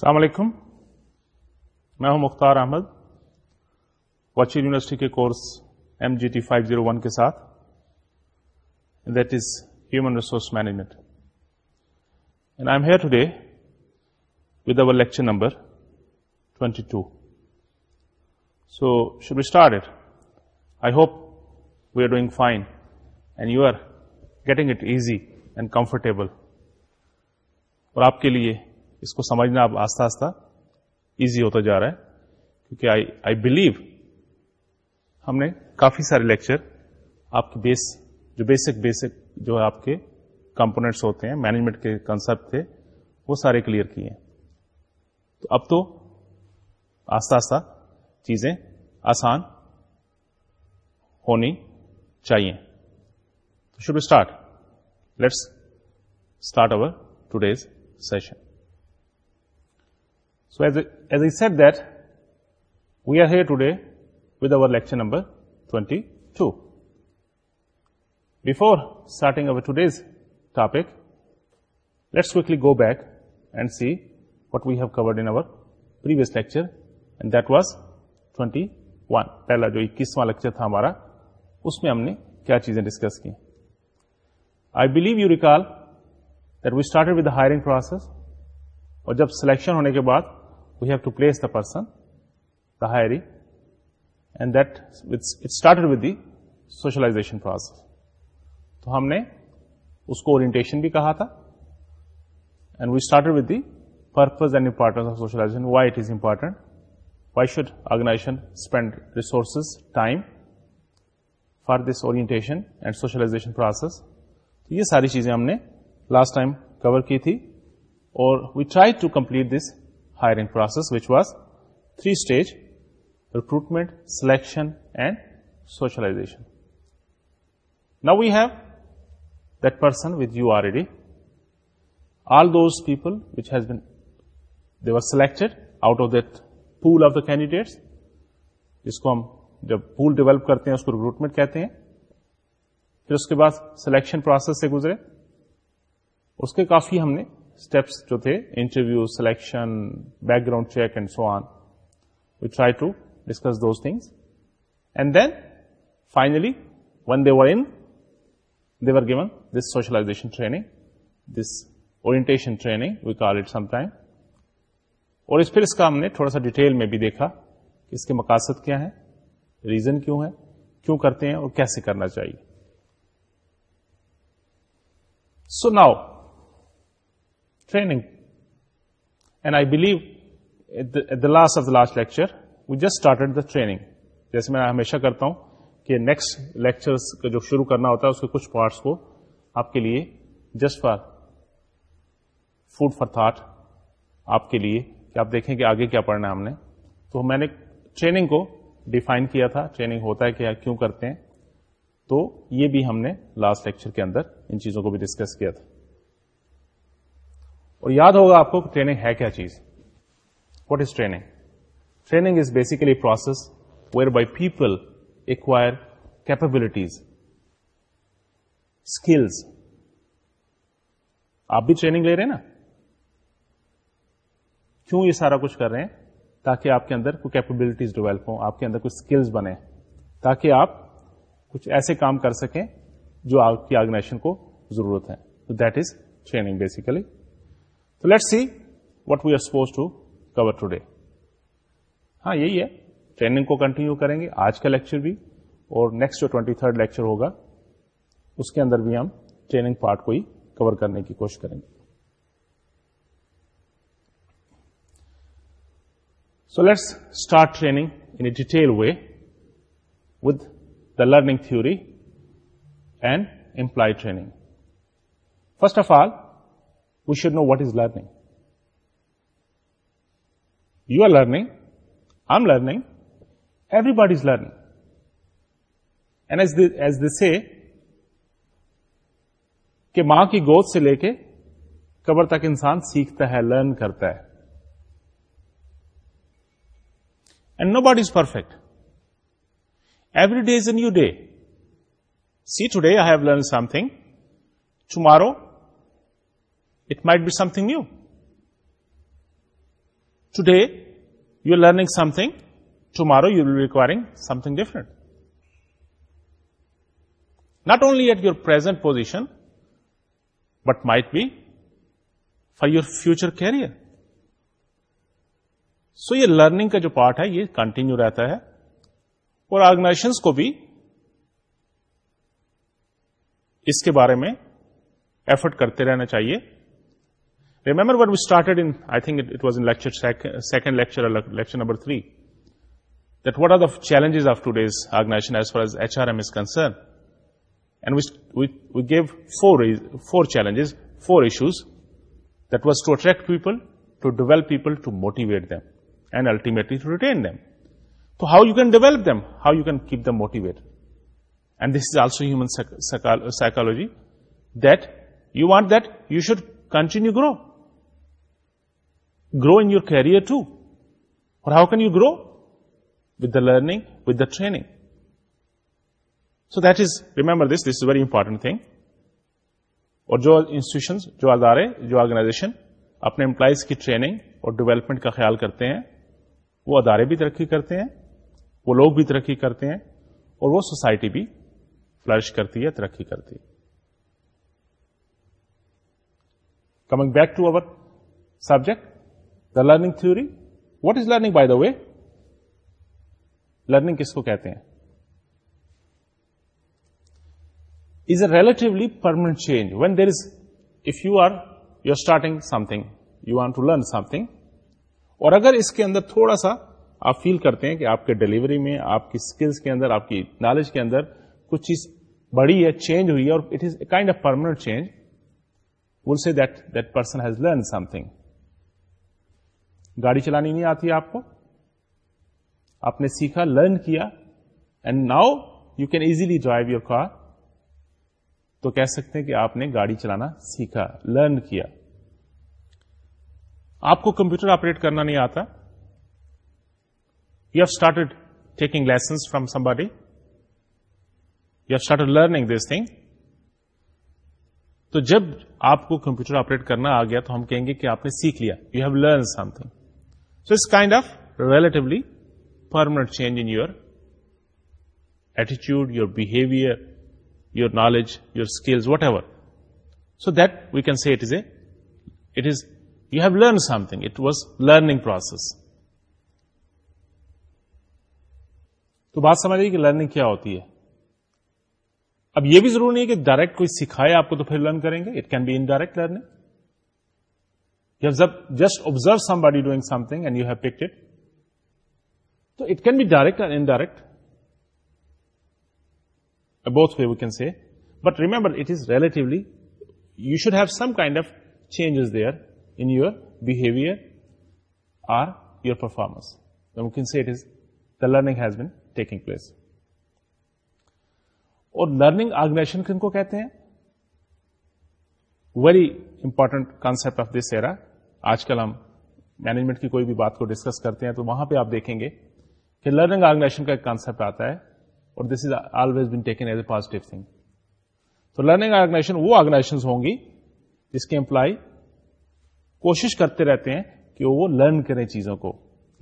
السلام علیکم میں ہوں مختار احمد واچی یونیورسٹی کے course M G T five zero one کے ساتھ that is human resource management and I am here today with our lecture number twenty two so should be start it I hope we are doing fine and you are getting it easy and comfortable اور آپ کے لیے اس کو سمجھنا اب آستہ آستہ easy ہوتا جا رہا ہے کیونکہ آئی آئی بلیو ہم نے کافی سارے لیکچر آپ کے بیس جو بیسک بیسک جو آپ کے کمپونیٹس ہوتے ہیں مینجمنٹ کے کنسپٹ تھے وہ سارے کلیئر کیے ہیں تو اب تو آستہ آستہ چیزیں آسان ہونی چاہیے should start let's start our today's session so as I said that we are here today with our lecture number twenty two before starting our today's topic let's quickly go back and see what we have covered in our previous lecture and that was twenty one پہلا جو اکیسواں lecture تھا ہمارا اس میں ہم نے کیا چیزیں discuss کی I believe you recall that we start with the hiring process اور جب سلیکشن ہونے کے بعد have to place the person the hiree and that it started with the socialisation process تو ہم نے اس کو اور کہا تھا and we started with the purpose and important socialisation why it is important why should organisation spend resources time for this اور یہ ساری چیزیں ہم نے لاسٹ ٹائم کور کی تھی اور we try to complete this نا have that person the all those people which has been the selected out of pool of the candidates جس کو ہم جب پول ڈیولپ کرتے ہیں اس کو ریکروٹمنٹ کہتے ہیں پھر اس کے بعد سلیکشن پروسیس سے گزرے اس کے کافی ہم نے اسٹیپس جو تھے interview selection background check and so on we try to discuss those things and then finally when they were in the were given this socialisation training this orientation training we call it some time اور اس پھر اس کا ہم نے تھوڑا سا detail میں بھی دیکھا کہ اس کے مقاصد کیا ہیں ریزن کیوں ہے کیوں کرتے ہیں اور کیسے کرنا چاہیے so now training and I believe the last of the last lecture we just started the training جیسے میں ہمیشہ کرتا ہوں کہ نیکسٹ لیکچرس کا جو شروع کرنا ہوتا ہے اس کے کچھ پارٹس کو آپ کے لیے just for food for thought آپ کے لیے کہ آپ دیکھیں کہ آگے کیا پڑھنا ہے ہم نے تو میں نے ٹریننگ کو ڈیفائن کیا تھا ٹریننگ ہوتا ہے کہ کیوں کرتے ہیں تو یہ بھی ہم نے لاسٹ لیکچر کے اندر ان چیزوں کو بھی ڈسکس کیا تھا اور یاد ہوگا آپ کو ٹریننگ ہے کیا چیز what is training training is basically process whereby people acquire capabilities skills آپ بھی ٹریننگ لے رہے ہیں نا کیوں یہ سارا کچھ کر رہے ہیں تاکہ آپ کے اندر کوئی کیپبلٹیز ڈیولپ ہوں آپ کے اندر کوئی اسکلز بنے تاکہ آپ کچھ ایسے کام کر سکیں جو آپ کی آرگنائزیشن کو ضرورت ہے دیٹ از ٹریننگ بیسیکلی تو let see what we are suppose to cover to ہاں یہی ہے ٹریننگ کو کنٹینیو کریں گے آج کا لیکچر بھی اور نیکسٹ جو ٹوینٹی تھرڈ لیکچر ہوگا اس کے اندر بھی ہم ٹریننگ پارٹ کو ہی کور کرنے کی کوشش کریں گے so let's start training in a detail way with the learning theory and employee training first of all should know what is learning you are learning I am learning everybody is learning and as as this a کہ ماں کی گود سے لے کے قبر تک انسان سیکھتا ہے لرن کرتا ہے and nobody is perfect every day is a new day see today I have learn something tomorrow might be something you today you learning something tomorrow you will requiring something different not only at your present position but might be for your future career so یہ learning کا جو part ہے یہ continue رہتا ہے اور organization کو بھی اس کے بارے میں ایفرٹ کرتے رہنا چاہیے Remember what we started in, I think it was in lecture second lecture, or uh, lecture number 3, that what are the challenges of today's organization as far as HRM is concerned. And we gave four challenges, four issues. That was to attract people, to develop people, to motivate them, and ultimately to retain them. So how you can develop them, how you can keep them motivated. And this is also human psychology, that you want that you should continue grow. Grow in your career to اور how can you grow with the learning with the training so that is remember this this very important thing اور جو institution جو ادارے جو organization اپنے employees کی training اور development کا خیال کرتے ہیں وہ ادارے بھی ترقی کرتے ہیں وہ لوگ بھی ترقی کرتے ہیں اور وہ سوسائٹی بھی فلرش کرتی ہے ترقی کرتی ہے coming back to our subject learning theory what is learning by the way learning کس کو کہتے ہیں is a relatively permanent change when there if you are your starting something you want to learn something اور اگر اس کے اندر تھوڑا سا آپ فیل کرتے ہیں کہ آپ کے ڈلیوری میں آپ کی اسکلس کے اندر آپ کی نالج کے اندر کچھ چیز بڑی ہے چینج ہوئی ہے اور it is a kind of permanent change will see that that person has learn something گاڑی چلانی نہیں آتی آپ کو آپ نے سیکھا لرن کیا and now you can easily drive your car تو کہہ سکتے ہیں کہ آپ نے گاڑی چلانا سیکھا لرن کیا آپ کو کمپیوٹر آپریٹ کرنا نہیں آتا you have started taking license from somebody you have started learning this thing تو جب آپ کو کمپیوٹر آپریٹ کرنا آ گیا تو ہم کہیں گے کہ آپ نے سیکھ لیا you have learn something kind of relatively permanent change in your ایٹیچیوڈ your behaviour your knowledge your skills whatever so that we can see it is a it is you have learn something it was learning process تو بات سمجھ گئی کہ learning کیا ہوتی ہے اب یہ بھی ضرور نہیں ہے کہ ڈائریکٹ کوئی سکھائے آپ کو تو پھر لرن کریں گے it can be indirect learning just observe somebody doing something and you have picked it can be direct and indirect both way we can see but remember it is relatively you should have some kind of changes there in your behaviour or your performance we can see it is the learning has been taking place اور learning organization کن کو کہتے ہیں very important concept of this era آج کل ہم management کی کوئی بھی بات کو ڈسکس کرتے ہیں تو وہاں پہ آپ دیکھیں گے کہ لرننگ آرگنائزیشن کا ایک کانسپٹ آتا ہے اور this is always been taken as a positive thing تو لرننگ آرگنائزیشن وہ آرگنائزیشن ہوں گی جس کے امپلائی کوشش کرتے رہتے ہیں کہ وہ لرن کریں چیزوں کو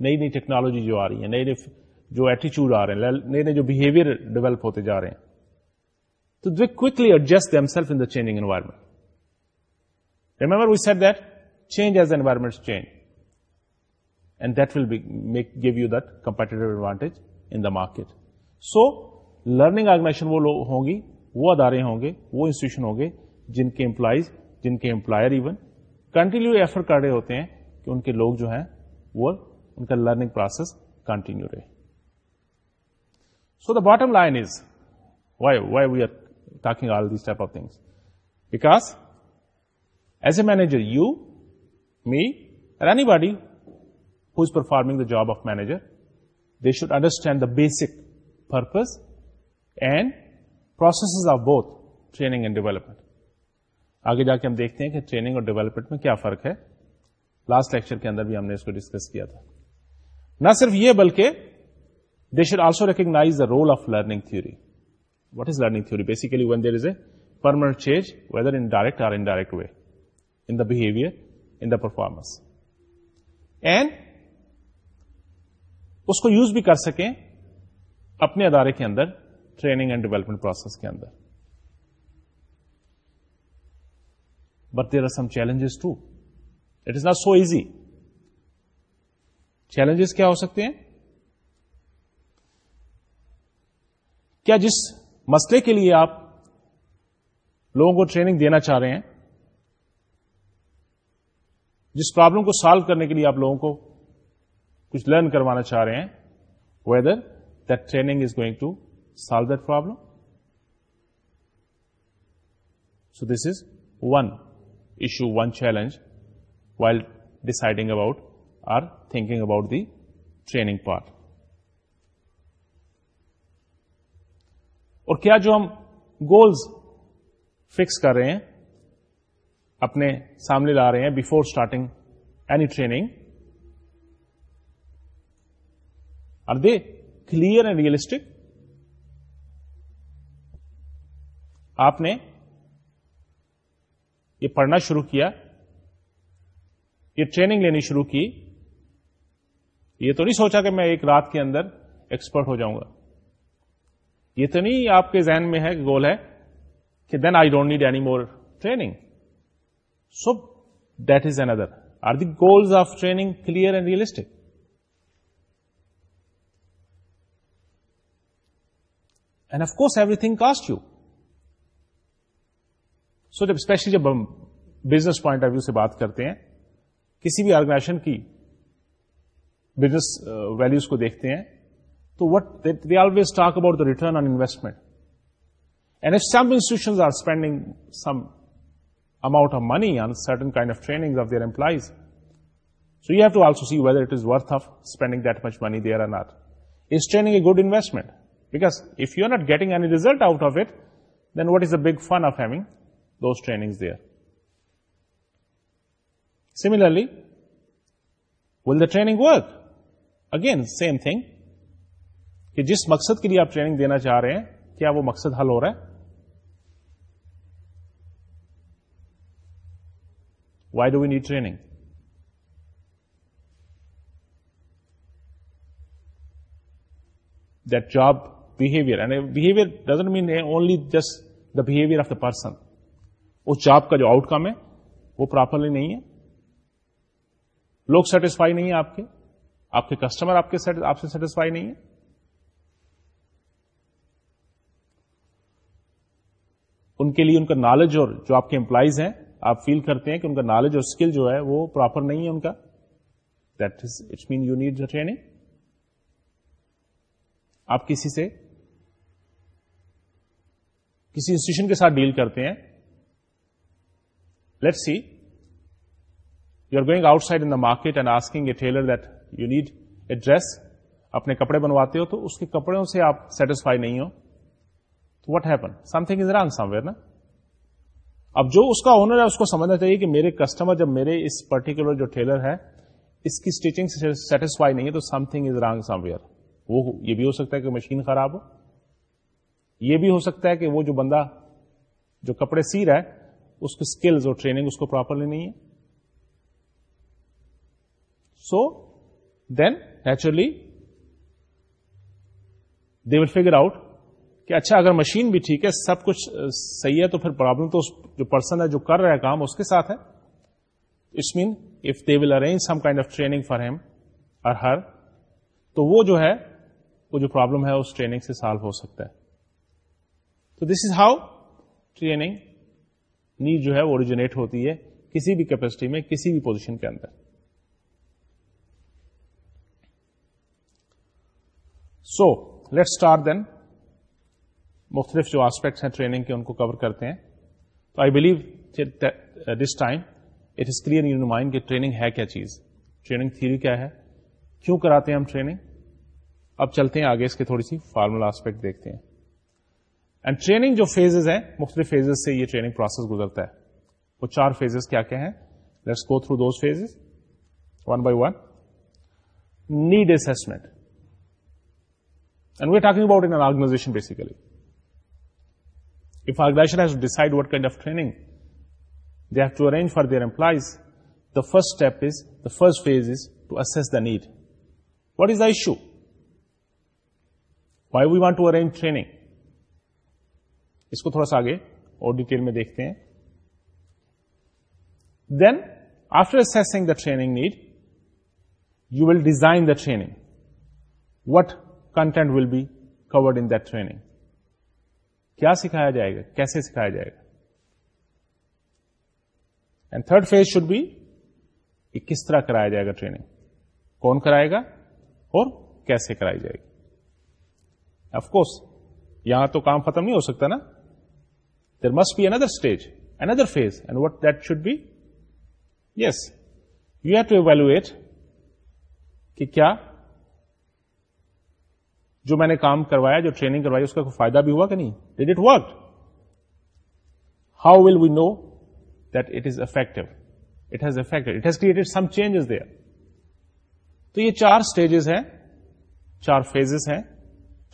نئی نئی ٹیکنالوجی جو آ رہی ہے نئی نئے جو ایٹیچیوڈ آ رہے ہیں نئے نئے جو بہیویئر ڈیولپ ہوتے جا رہے ہیں تو they adjust self in the changing environment remember we said that change as a environment change and that will be make give you that competitive advantage in market so learning organisation وہ ہوں گی وہ ادارے ہوں گے وہ institution ہوں گے جن کے امپلائیز جن کے امپلائر ایون کنٹینیو ایفر کر رہے ہوتے ہیں کہ ان کے لوگ جو ہیں وہ ان کا لرننگ پروسیس کنٹینیو رہے so the bottom line is why why we are talking all these type of things because as a manager you anybody performing the job of manager they should understand the basic purpose and process of both and development آگے جا کے ہم دیکھتے ہیں کہ training اور development میں کیا فرق ہے لاسٹ لیکچر کے اندر بھی ہم نے اس کو ڈسکس کیا تھا نہ صرف یہ بلکہ they should also recognise role of learning theory what is learning theory basically when there is a permanent change whether in direct or indirect way in the behaviour in the performance and اس کو use بھی کر سکیں اپنے ادارے کے اندر training and development process کے اندر but there are some challenges to it is not so easy challenges کیا ہو سکتے ہیں کیا جس مسئلے کے لیے آپ لوگوں کو ٹریننگ دینا چاہ رہے ہیں جس پرابلم کو سالو کرنے کے لیے آپ لوگوں کو کچھ لرن کروانا چاہ رہے ہیں whether that training is going to solve that problem so this is one issue one challenge while deciding about or thinking about the training part اور کیا جو ہم گولز فکس کر رہے ہیں اپنے سامنے لا رہے ہیں before starting any training are they clear and realistic آپ نے یہ پڑھنا شروع کیا یہ ٹریننگ لینی شروع کی یہ تو نہیں سوچا کہ میں ایک رات کے اندر ایکسپرٹ ہو جاؤں گا یہ تو نہیں آپ کے ذہن میں ہے گول ہے کہ then I don't need any more training so that is another are the goals of training clear and realistic and of course everything cost you so جب اسپیشلی جب ہم بزنس پوائنٹ آف ویو سے بات کرتے ہیں کسی بھی organization کی بزنس ویلوز کو دیکھتے ہیں تو what they always talk about the return on investment and if some institution are spending some amount of money on certain kind of trainings of their employees so you have to also see whether at of spending that much money there are not is training a good investment because if you are not getting an result out of it then what is a big fun of having those training they are similarly will the training work again same thing کہ جس مقصد کے لیے آپ training دینا چاہ رہے ہیں کیا وہ مقصد حل ہو رہا ہے why do we need training behaviour behaviour doesn't mean only just the behaviour of a person us job کا جو آؤٹ کم ہے وہ پراپرلی نہیں ہے لوگ سیٹسفائی نہیں ہے آپ کے آپ کے کسٹمر آپ کے آپ سے سیٹسفائی نہیں ہے ان کے لیے ان کا نالج اور جو آپ کے امپلائیز ہیں آپ فیل کرتے ہیں کہ ان کا نالج اور اسکل جو ہے وہ پراپر نہیں ہے ان کا that is it mean you need training آپ کسی سے کسی انسٹیٹیوشن کے ساتھ ڈیل کرتے ہیں let see you are going outside in market and asking a tailor dress اپنے کپڑے بنواتے ہو تو اس کے کپڑوں سے آپ سیٹسفائی نہیں ہو تو what happen something is wrong somewhere نا اب جو اس کا اونر ہے اس کو سمجھنا چاہیے کہ میرے کسٹمر جب میرے اس پرٹیکولر جو ٹیلر ہے اس کی اسٹیچنگ سیٹسفائی نہیں ہے تو something is wrong somewhere وہ یہ بھی ہو سکتا ہے کہ مشین خراب ہو یہ بھی ہو سکتا ہے کہ وہ جو بندہ جو کپڑے سی رہا ہے اس کی اسکلز اور ٹریننگ اس کو پراپرلی نہیں ہے so then naturally they will figure out کہ اچھا اگر مشین بھی ٹھیک ہے سب کچھ صحیح ہے تو پھر پرابلم تو جو پرسن ہے جو کر رہا ہے کام اس کے ساتھ ہے it's mean if they will arrange some kind of training for him اور ہر تو وہ جو ہے وہ جو پرابلم ہے اس ٹریننگ سے سالو ہو سکتا ہے تو this is how training need جو ہے وہ اوریجنیٹ ہوتی ہے کسی بھی کیپیسٹی میں کسی بھی پوزیشن کے اندر سو لیٹ اسٹارٹ دین مختلف جو آسپیکٹس ہیں ٹریننگ کے ان کو کور کرتے ہیں تو I believe this time it is clear you کہ ٹریننگ ہے کیا چیز ٹریننگ تھیوری کیا ہے کیوں کراتے ہیں ہم ٹریننگ اب چلتے ہیں آگے اس کے تھوڑی سی فارمولا آسپیکٹ دیکھتے ہیں اینڈ ٹریننگ جو فیزز ہیں مختلف فیزز سے یہ ٹریننگ پروسیس گزرتا ہے وہ چار فیزز کیا کیا ہیں let's go through those phases one by one need and we talking about in organisation basically If organization has to decide what kind of training they have to arrange for their employees, the first step is, the first phase is to assess the need. What is the issue? Why we want to arrange training? اسکو تھوڑا سا آگے اور detail میں دیکھتے ہیں then after assessing the training need you will design the training what content will be covered in that training کیا سکھایا جائے گا کیسے سکھایا جائے گا اینڈ تھرڈ فیز شوڈ کہ کس طرح کرایا جائے گا ٹریننگ کون کرائے گا اور کیسے کرائی جائے گی اف کورس یہاں تو کام ختم نہیں ہو سکتا نا دیر مسٹ بی اندر stage another phase and what that should be yes you have to evaluate کہ کیا جو میں نے کام کروایا جو ٹریننگ کروائی اس کا کوئی فائدہ بھی ہوا کہ نہیں did it work how will we know that it is effective it has effect it has created some changes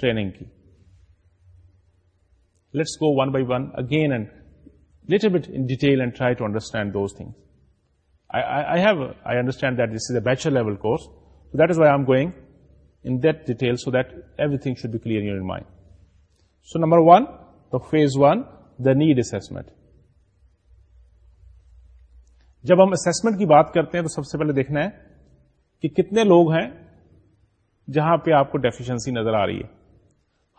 training کی let's go one by one again and little bit in detail and try to understand those thing I that this is a bachelor level course that is why am going that detail so that everything should be clear number one the phase one the need assessment. جب ہم assessment کی بات کرتے ہیں تو سب سے پہلے دیکھنا ہے کہ کتنے لوگ ہیں جہاں پہ آپ کو ڈیفیشنسی نظر آ رہی ہے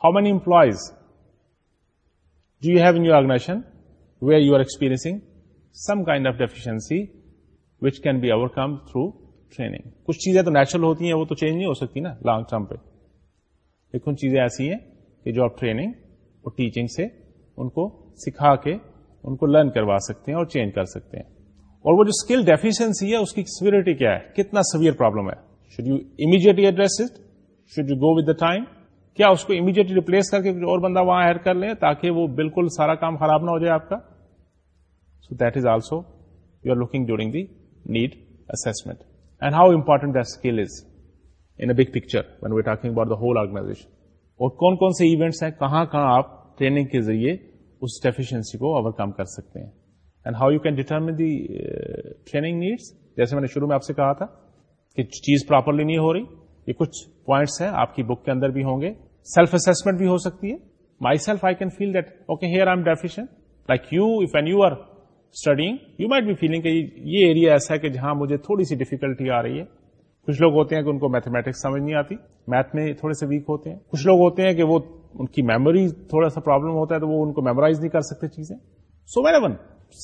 how many employees do you have in you organisation where you are experiencing some kind of deficiency which can be overcome through training کچھ چیزیں تو نیچرل ہوتی ہیں وہ تو چینج نہیں ہو سکتی نا لانگ ٹرم پہ کچھ چیزیں ایسی ہیں کہ جو آپ ٹریننگ اور ٹیچنگ سے ان کو سکھا کے ان کو لرن کروا سکتے ہیں اور چینج کر سکتے ہیں اور وہ جو اسکل ڈیفیشنسی ہے اس کی سویئرٹی کیا ہے کتنا سیویئر پرابلم ہے should you immediately address should you go with the time کیا اس کو امیجیٹلی ریپلیس کر کے اور بندہ وہاں ایڈ کر لیں تاکہ وہ بالکل سارا کام خراب نہ ہو جائے آپ کا so that is also you are looking during the need assessment کون کون سے ایونٹس ہیں کہاں کہاں آپ کے ذریعے اس ڈیفیشنسی کو اوور کم کر سکتے ہیں uh, جیسے میں نے شروع میں آپ سے کہا تھا کہ چیز پراپرلی نہیں ہو رہی یہ کچھ پوائنٹس ہیں آپ کی بک کے اندر بھی ہوں گے سیلف اسسمنٹ بھی ہو سکتی ہے studying you might be feeling کہ کہ یہ ایریا ایسا ہے جہاں مجھے تھوڑی سی ڈیفیکلٹی آ رہی ہے کچھ لوگ ہوتے ہیں کہ ان کو میتھمیٹکس سمجھ نہیں آتی میتھ میں تھوڑے سے ویک ہوتے ہیں کچھ لوگ ہوتے ہیں کہ وہ ان کی میموری تھوڑا سا پرابلم ہوتا ہے تو وہ ان کو میمورائز نہیں کر سکتے چیزیں سو ون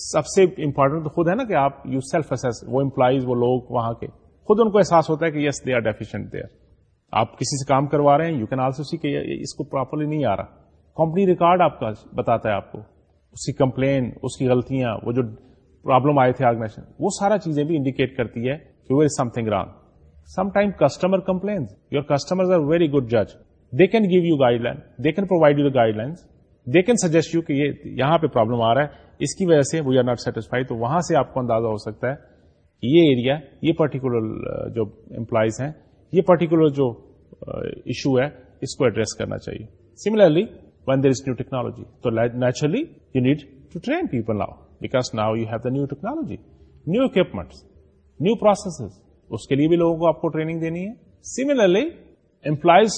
سب سے امپورٹنٹ خود ہے نا کہ آپ یو سیلف وہ امپلائیز وہ لوگ وہاں کے خود ان کو احساس ہوتا ہے کہ یس دے آر ڈیفیشینٹ دے آپ کسی سے کام کروا رہے ہیں یو کین آلسو سی کہ اس کو پراپرلی نہیں آ رہا کمپنی ریکارڈ آپ کا بتاتا ہے آپ کو اس کی کمپلین اس کی غلطیاں وہ جو پرابلم آئے تھے آرگنائزیشن وہ سارا چیزیں بھی انڈیکیٹ کرتی ہے کہ where is some something wrong time customer complain your customer are very good جج they can give you guideline they can provide you guideline they can suggest you کہ یہ یہاں پہ پرابلم آ رہا ہے اس کی وجہ سے وی آر ناٹ سیٹسفائی تو وہاں سے آپ کو اندازہ ہو سکتا ہے یہ ایریا یہ پرٹیکولر جو امپلائیز ہیں یہ پرٹیکولر جو ایشو ہے اس کو ایڈریس کرنا چاہیے similarly when there is new technology تو naturally you need to train people now back now you have new technology new equipment new process اس کے لیے بھی لوگوں کو آپ کو ٹریننگ دینی ہے سیملرلی امپلائیز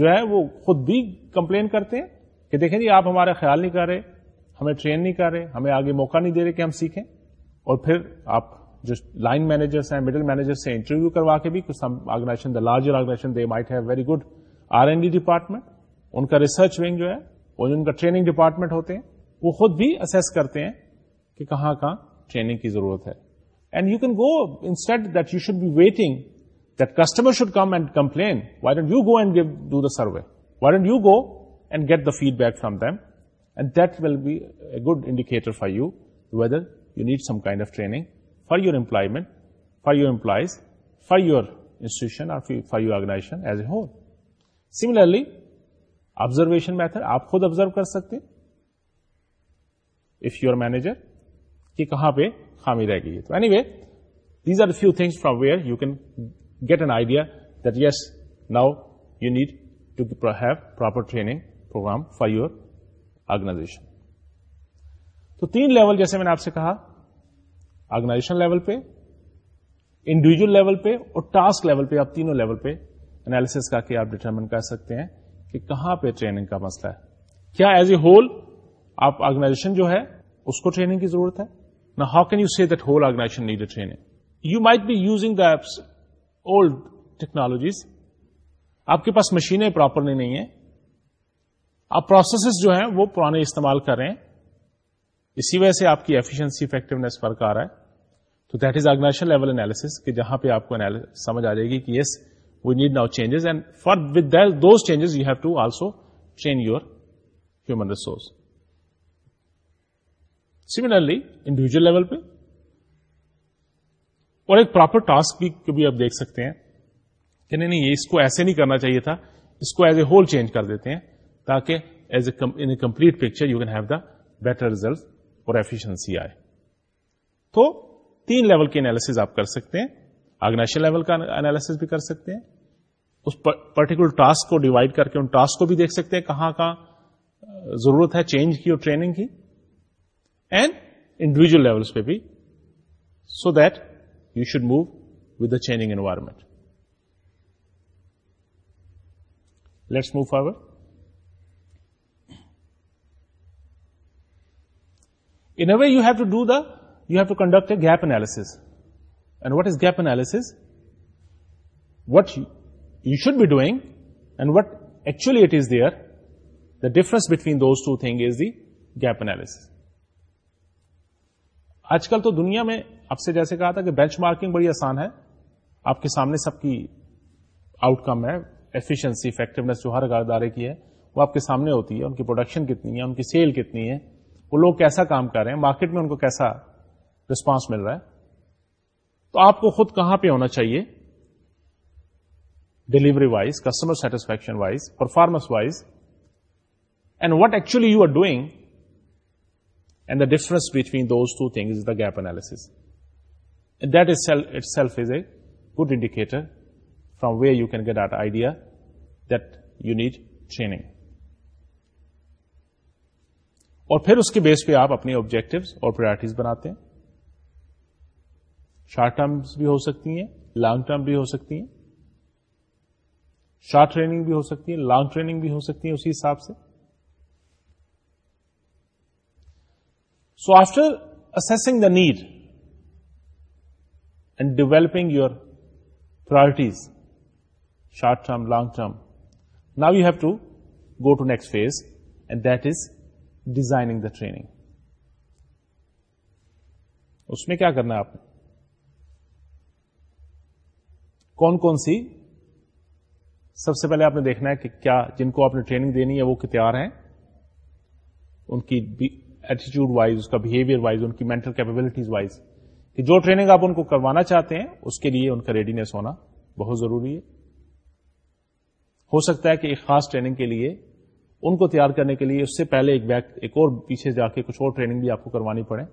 جو ہے وہ خود بھی کمپلین کرتے ہیں کہ دیکھیں جی آپ ہمارا خیال نہیں کر رہے ہمیں ٹرین نہیں کر رہے ہمیں آگے موقع نہیں دے رہے کہ ہم سیکھیں اور پھر آپ جو لائن مینیجرس ہیں مڈل مینیجر سے انٹرویو کروا کے بھی آرگنی larger organisation they might have very good R and D department ان کا ریسرچ ونگ جو ہے وہ جو ان کا ٹریننگ ڈپارٹمنٹ ہوتے ہیں وہ خود بھی اسیس کرتے ہیں کہ کہاں کہاں ٹریننگ کی ضرورت ہے and you can go that you should be waiting that customer should come and complain why don't you go and do the survey why don't you go and get the feedback from them and that will be a good indicator for you whether you need some kind of training for your employment for your employees for your institution اور similarly observation method آپ خود observe کر سکتے if you manager کہ کہاں پہ خامی رہ گئی ہے تو way these are few things from where you can get an idea that yes now you need to have proper training program for your organization تو تین لیول جیسے میں نے آپ سے کہا آرگنائزیشن لیول پہ انڈیویجل لیول پہ اور ٹاسک لیول پہ آپ تینوں لیول پہ انالیس کر کے آپ ڈیٹرمن کر سکتے ہیں کہ کہاں پہ ٹریننگ کا مسئلہ ہے کیا ایز اے ہول آپ آرگنائزیشن جو ہے اس کو ٹریننگ کی ضرورت ہے نا how can you see that whole organization need a training you might be using the apps old technologies آپ کے پاس مشینیں پراپرلی نہیں ہے آپ پروسیسز جو ہیں وہ پرانے استعمال کر رہے ہیں اسی وجہ سے آپ کی ایفیشنسی افیکٹونیس فرق آ رہا ہے تو دیٹ از آرگنائزیشن لیول کہ جہاں پہ آپ کو سمجھ آ جائے گی کہ yes need now changes and for with those changes you have to also train your human resource similarly individual level پہ اور ایک پراپر ٹاسک بھی آپ دیکھ سکتے ہیں کہ نہیں نہیں اس کو ایسے نہیں کرنا چاہیے تھا اس کو ایز اے ہول چینج کر دیتے ہیں تاکہ as a in a complete picture you can have the better result اور ایفیشنسی آئے تو تین لیول کے اینالیس آپ کر سکتے ہیں آگنیشن لیول کا اینالیس بھی کر سکتے ہیں اس پرٹیکولر ٹاسک کو ڈیوائڈ کر کے ان ٹاسک کو بھی دیکھ سکتے ہیں کہاں کہاں ضرورت ہے چینج کی اور ٹریننگ کی اینڈ انڈیویجل لیول پہ بھی so that you should move with changing environment let's move forward in a way you have to do the you have to conduct a gap analysis. And what is gap analysis what doing and what actually it is there the difference between those two thing is the gap analysis. آج کل تو دنیا میں آپ سے جیسے کہا تھا کہ بینچ مارکنگ بڑی آسان ہے آپ کے سامنے سب کی آؤٹ کم ہے ایفیشنسی افیکٹونیس جو ہر ادارے کی ہے وہ آپ کے سامنے ہوتی ہے ان کی پروڈکشن کتنی ہے ان کی سیل کتنی ہے وہ لوگ کیسا کام کر رہے ہیں مارکیٹ میں ان کو کیسا رسپانس مل رہا ہے تو آپ کو خود کہاں پہ ہونا چاہیے delivery wise customer satisfaction wise performance wise and what actually you are doing and the difference between those two things is the gap analysis that is itself is a good indicator from way you can get out idea that you need training اور پھر اس کے base پہ آپ اپنی objective اور priorities بناتے ہیں شارٹ ٹرمز بھی ہو سکتی ہیں لانگ ٹرم بھی ہو سکتی ہیں شارٹ ٹریننگ بھی ہو سکتی ہے لانگ ٹریننگ بھی ہو سکتی ہے اسی حساب سے so after assessing the need and developing your priorities short term long term now you have to go to next phase and that is designing the training اس میں کیا کرنا ہے آپ نے کون کون سی سب سے پہلے آپ نے دیکھنا ہے کہ کیا جن کو آپ نے ٹریننگ دینی ہے وہ تیار ہیں ان کی وائز اس کا بہیویئر وائز ان کی مینٹل وائز کہ جو ٹریننگ آپ ان کو کروانا چاہتے ہیں اس کے لیے ان کا ریڈینیس ہونا بہت ضروری ہے ہو سکتا ہے کہ ایک خاص ٹریننگ کے لیے ان کو تیار کرنے کے لیے اس سے پہلے ایک اور پیچھے جا کے کچھ اور ٹریننگ بھی آپ کو کروانی پڑے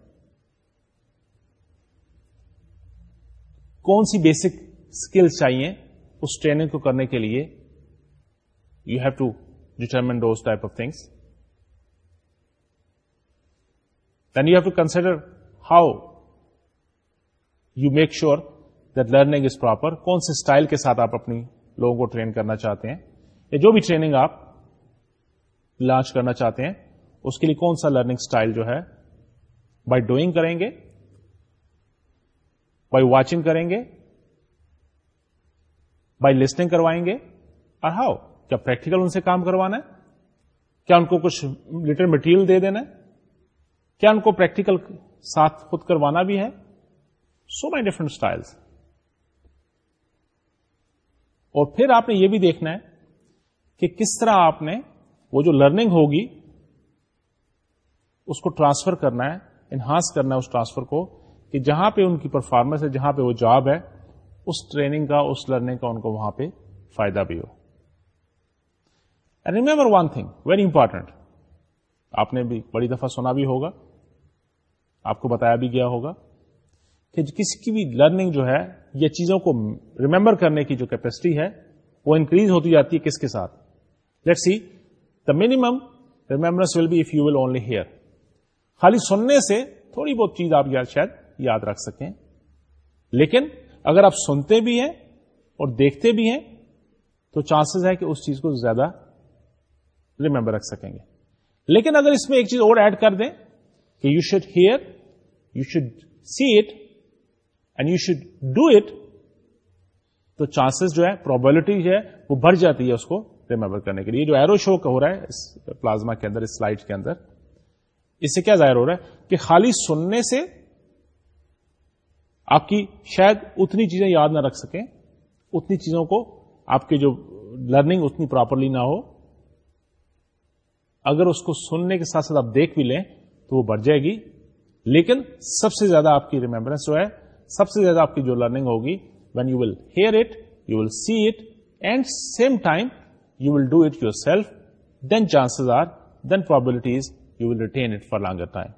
کون سی بیسک اسکلس چاہیے اس ٹریننگ کو کرنے کے لیے you have to determine those type of things then you have to consider how you make sure that learning is proper کون سے اسٹائل کے ساتھ آپ اپنی لوگوں کو ٹرین کرنا چاہتے ہیں یا جو بھی ٹریننگ آپ لانچ کرنا چاہتے ہیں اس کے لیے کون سا لرننگ اسٹائل جو ہے بائی ڈوئنگ کریں گے بائی واچنگ کریں گے بائی لسٹنگ کروائیں گے اور ہاؤ کیا پریکٹیکل ان سے کام کروانا ہے کیا ان کو کچھ لٹر مٹیریل دے دینا ہے کیا ان کو پریکٹیکل ساتھ خود کروانا بھی ہے سو مائی ڈفرنٹ اسٹائل اور پھر آپ نے یہ بھی دیکھنا ہے کہ کس طرح آپ نے وہ جو لرننگ ہوگی اس کو ٹرانسفر کرنا ہے انہانس کرنا ہے اس ٹرانسفر کو کہ جہاں پہ ان کی پرفارمنس ہے جہاں پہ وہ جاب ہے اس ٹریننگ کا اس لرننگ کا ان کو وہاں پہ فائدہ بھی ہو remember one thing very important آپ نے بھی بڑی دفعہ سنا بھی ہوگا آپ کو بتایا بھی گیا ہوگا کہ کسی کی بھی لرننگ جو ہے یہ چیزوں کو ریمبر کرنے کی جو کیپیسٹی ہے وہ انکریز ہوتی جاتی ہے کس کے ساتھ let see the minimum remembrance will be if you will only hear خالی سننے سے تھوڑی بہت چیز آپ یاد شاید یاد رکھ سکیں لیکن اگر آپ سنتے بھی ہیں اور دیکھتے بھی ہیں تو چانسز ہے کہ اس چیز کو زیادہ ریمبر رکھ سکیں گے لیکن اگر اس میں ایک چیز اور ایڈ کر دیں کہ you should hear you should see it and you should do it تو چانسز جو ہے پرابلٹی جو ہے وہ بڑھ جاتی ہے اس کو ریمبر کرنے کے لیے جو ایرو شو ہو رہا ہے اس پلازما کے اندر اس سلائڈ کے اندر اس سے کیا ظاہر ہو رہا ہے کہ خالی سننے سے آپ کی شاید اتنی چیزیں یاد نہ رکھ سکیں اتنی چیزوں کو آپ کی جو لرننگ اتنی پراپرلی نہ ہو اگر اس کو سننے کے ساتھ ساتھ آپ دیکھ بھی لیں تو وہ بڑھ جائے گی لیکن سب سے زیادہ آپ کی ریمبرنس جو ہے سب سے زیادہ آپ کی جو لرننگ ہوگی when you will hear it you will see it and same time you will do it yourself then chance are then probabilities you will retain it for longer time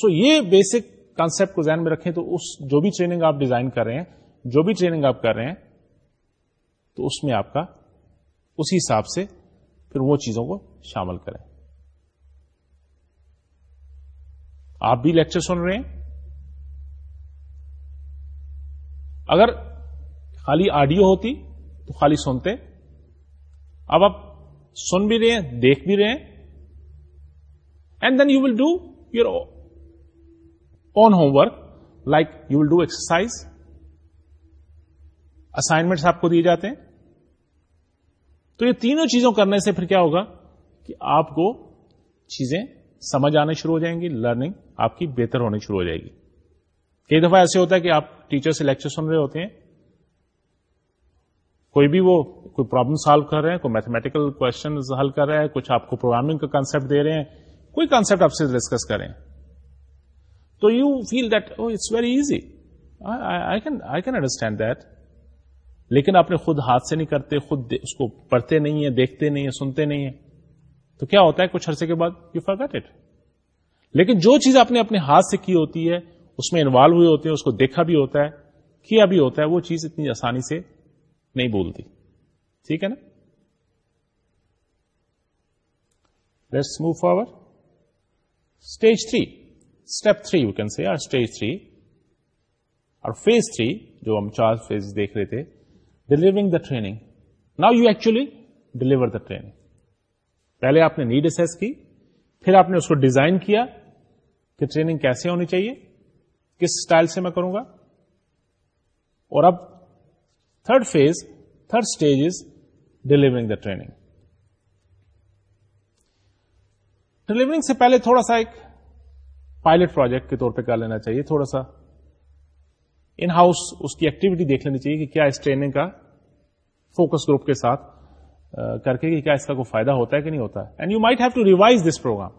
so یہ basic concept کو ذہن میں رکھیں تو اس جو بھی training آپ ڈیزائن کر رہے ہیں جو بھی ٹریننگ آپ کر رہے ہیں تو اس میں آپ کا اسی حساب سے پھر وہ چیزوں کو شامل کریں آپ بھی لیکچر سن رہے ہیں اگر خالی آڈیو ہوتی تو خالی سنتے اب آپ سن بھی رہے ہیں دیکھ بھی رہے ہیں and then you will do your homework like you will do exercise assignments آپ کو دیے جاتے ہیں تو یہ تینوں چیزوں کرنے سے پھر کیا ہوگا کہ آپ کو چیزیں سمجھ آنے شروع ہو جائیں گی لرننگ آپ کی بہتر ہونی شروع ہو جائے گی کئی دفعہ ایسے ہوتا ہے کہ آپ ٹیچر سے لیکچر سن رہے ہوتے ہیں کوئی بھی وہ کوئی پرابلم سالو کر رہے ہیں کوئی میتھمیٹیکل کوشچن حل کر رہے ہیں کچھ آپ کو پروگرامنگ کا کانسپٹ دے رہے ہیں کوئی کانسپٹ آپ سے ڈسکس کر رہے ہیں تو you feel that it's very easy I can understand لیکن آپ نے خود ہاتھ سے نہیں کرتے خود اس کو پڑھتے نہیں ہیں دیکھتے نہیں ہیں سنتے نہیں ہیں تو کیا ہوتا ہے کچھ عرصے کے بعد یو فرگٹ اٹ لیکن جو چیز آپ نے اپنے ہاتھ سے کی ہوتی ہے اس میں انوالو ہوئے ہوتے ہیں اس کو دیکھا بھی ہوتا ہے کیا بھی ہوتا ہے وہ چیز اتنی آسانی سے نہیں بولتی ٹھیک ہے نا let's move forward stage three step three you can see اور اسٹیج تھری اور فیز تھری جو ہم چار فیز دیکھ رہے تھے delivering the training now you actually deliver the training پہلے آپ نے نیڈ اسیس کی پھر آپ نے اس کو ڈیزائن کیا کہ ٹریننگ کیسے ہونی چاہیے کس اسٹائل سے میں کروں گا اور اب third phase third stage is delivering the training delivering سے پہلے تھوڑا سا ایک پائلٹ پروجیکٹ کے طور پہ کر لینا چاہیے تھوڑا سا ان ہاؤس اس کی ایکٹیویٹی دیکھ لینی چاہیے کہ کیا اس ٹریننگ کا فوکس گروپ کے ساتھ کر کے کیا اس کا کوئی فائدہ ہوتا ہے کہ نہیں ہوتا and you might have to revise this program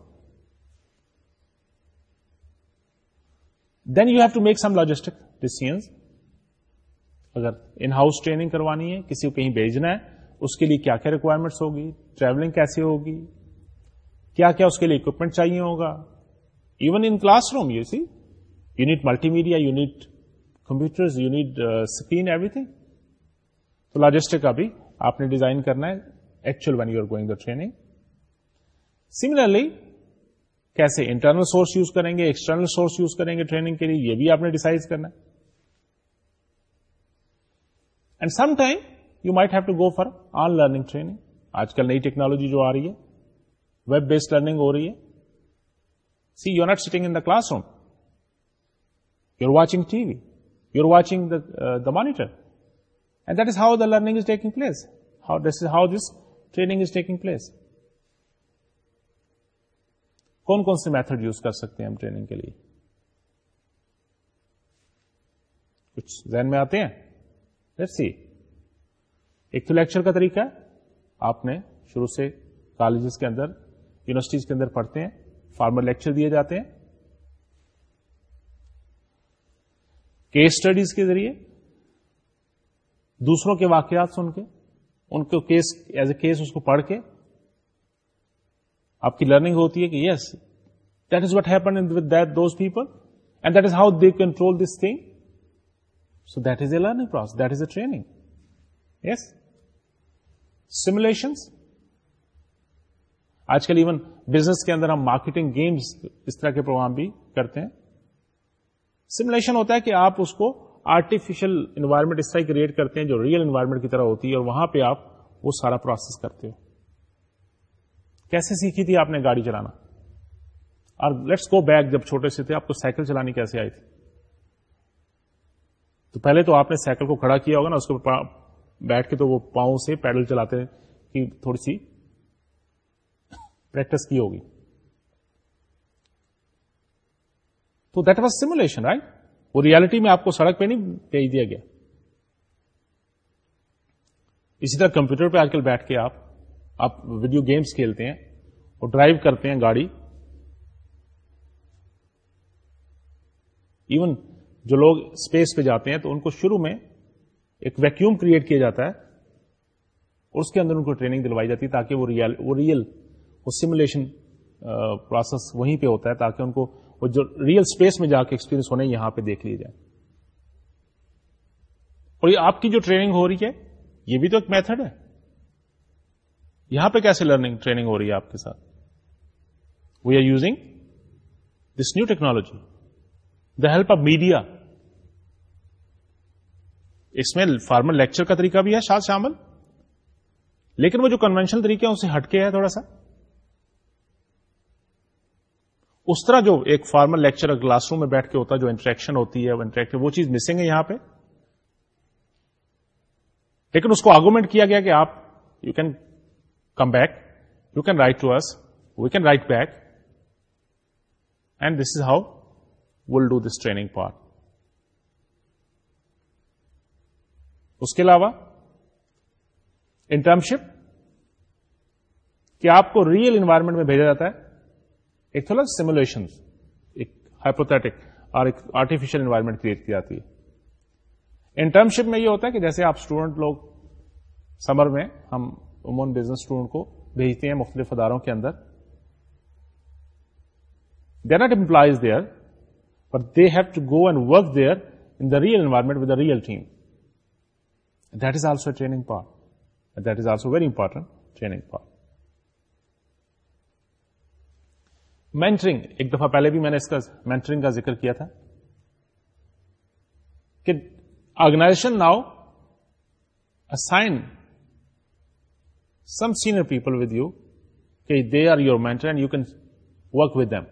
then you have to make some logistic decisions اگر ان ہاؤس ٹریننگ کروانی ہے کسی کو کہیں بھیجنا ہے اس کے لیے کیا کیا ریکوائرمنٹس ہوگی ٹریولنگ کیسے ہوگی کیا کیا اس کے لیے اکوپمنٹ چاہیے ہوگا even in classroom you you see need multimedia you need computer everything تو لاجسٹک کا بھی آپ نے ڈیزائن کرنا ہے actual when you are going the training similarly کیسے انٹرنل سورس یوز کریں گے ایکسٹرنل سورس یوز کریں گے ٹریننگ کے لیے یہ بھی آپ نے ڈسائز کرنا ہے and some time you might have to go for on learning training آج کل نئی ٹیکنالوجی جو آ رہی ہے ویب بیسڈ لرننگ ہو رہی ہے see you not sitting in the classroom you are watching T V you are watching the monitor and that is how the learning is taking place how this is how this training is taking place کون کون سی method use کر سکتے ہیں ہم training کے لیے کچھ ذہن میں آتے ہیں ایک تو لیکچر کا طریقہ آپ نے شروع سے کالجز کے اندر یونیورسٹیز کے اندر پڑھتے ہیں فارمل لیکچر دیے جاتے ہیں کیس اسٹڈیز کے ذریعے دوسروں کے واقعات سن کے ان کو کیس کیس ایز اے اس کو پڑھ کے آپ کی لرننگ ہوتی ہے کہ yes that is what happen with that those people and that is how they control this thing so that is a learning process that is a training yes simulations آج کل ایون بزنس کے اندر ہم marketing games اس طرح کے programme بھی کرتے ہیں سملیشن ہوتا ہے کہ آپ اس کو آرٹیفیشل انوائرمنٹ اس طرح کریٹ کرتے ہیں جو ریئل انوائرمنٹ کی طرح ہوتی ہے اور وہاں پہ آپ وہ سارا پروسیس کرتے ہو کیسے سیکھی تھی آپ نے گاڑی چلانا اور لیٹس گو بیک جب چھوٹے سے تھے آپ کو سائیکل چلانی کیسے آئی تھی تو پہلے تو آپ نے سائیکل کو کھڑا کیا ہوگا نا اس کو بیٹھ کے تو وہ پاؤں سے پیڈل چلاتے کی تھوڑی سی پریکٹس کی ہوگی تو دیٹ واز سمولیشن رائٹ وہ ریالٹی میں آپ کو سڑک پہ نہیں بھیج دیا گیا اسی طرح کمپیوٹر پہ آج کل بیٹھ کے آپ آپ ویڈیو گیمس کھیلتے ہیں اور ڈرائیو کرتے ہیں گاڑی ایون جو لوگ اسپیس پہ جاتے ہیں تو ان کو شروع میں ایک ویکیوم کریٹ کیا جاتا ہے اور اس کے اندر ان کو ٹریننگ دلوائی جاتی ہے تاکہ وہ ریئل وہ سمولیشن پروسیس وہیں پہ ہوتا ہے تاکہ ان کو وہ جو ریئل اسپیس میں جا کے ایکسپیرئنس ہونے یہاں پہ دیکھ لیا جائے اور یہ آپ کی جو ٹریننگ ہو رہی ہے یہ بھی تو ایک میتھڈ ہے یہاں پہ کیسے لرننگ ٹریننگ ہو رہی ہے آپ کے ساتھ we are using this new technology the help of media اس میں فارمل لیکچر کا طریقہ بھی ہے شاد شامل لیکن وہ جو کنوینشنل طریقے اسے ہٹ کے ہے تھوڑا سا اس طرح جو ایک فارمل لیکچر کلاس روم میں بیٹھ کے ہوتا ہے جو انٹریکشن ہوتی ہے وہ انٹریکٹ وہ چیز مسنگ ہے یہاں پہ لیکن اس کو آرگومنٹ کیا گیا کہ آپ you can come back you can write to or we can write back and this is how will do this training part اس کے علاوہ انٹرنشپ کہ آپ کو ریئل انوائرمنٹ میں بھیجا جاتا ہے ایک تھوڑا سیمولیشن ایک ہائپوتھیٹک اور ایک آرٹیفیشل انوائرمنٹ کریٹ کی جاتی ہے انٹرنشپ میں یہ ہوتا ہے کہ جیسے آپ اسٹوڈنٹ لوگ سمر میں ہم عموماً بزنس اسٹوڈنٹ کو بھیجتے ہیں مختلف اداروں کے اندر they not employees there but they have to go and work there in the real environment the real team that is also training part that is also very important training part mentoring ایک دفعہ پہلے بھی میں نے اس کا mentoring کا ذکر کیا تھا کہ organisation now assign some senior people with you کہ they are your mentor and you can work with them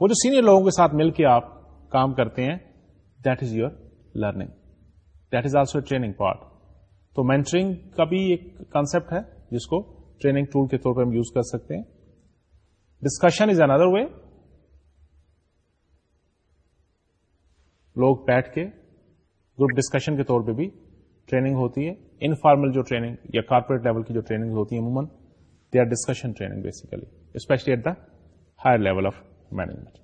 وہ جو سینئر لوگوں کے ساتھ مل کے آپ کام کرتے ہیں that is your learning that is also training part تو مینٹرنگ کا بھی ایک کانسپٹ ہے جس کو ٹریننگ ٹول کے طور پر ہم یوز کر سکتے ہیں ڈسکشن از اندر وے لوگ بیٹھ کے گروپ ڈسکشن کے طور پہ بھی ٹریننگ ہوتی ہے انفارمل جو ٹریننگ یا کارپوریٹ لیول کی جو ٹریننگ ہوتی ہیں عموماً they are discussion training basically especially at the higher level of management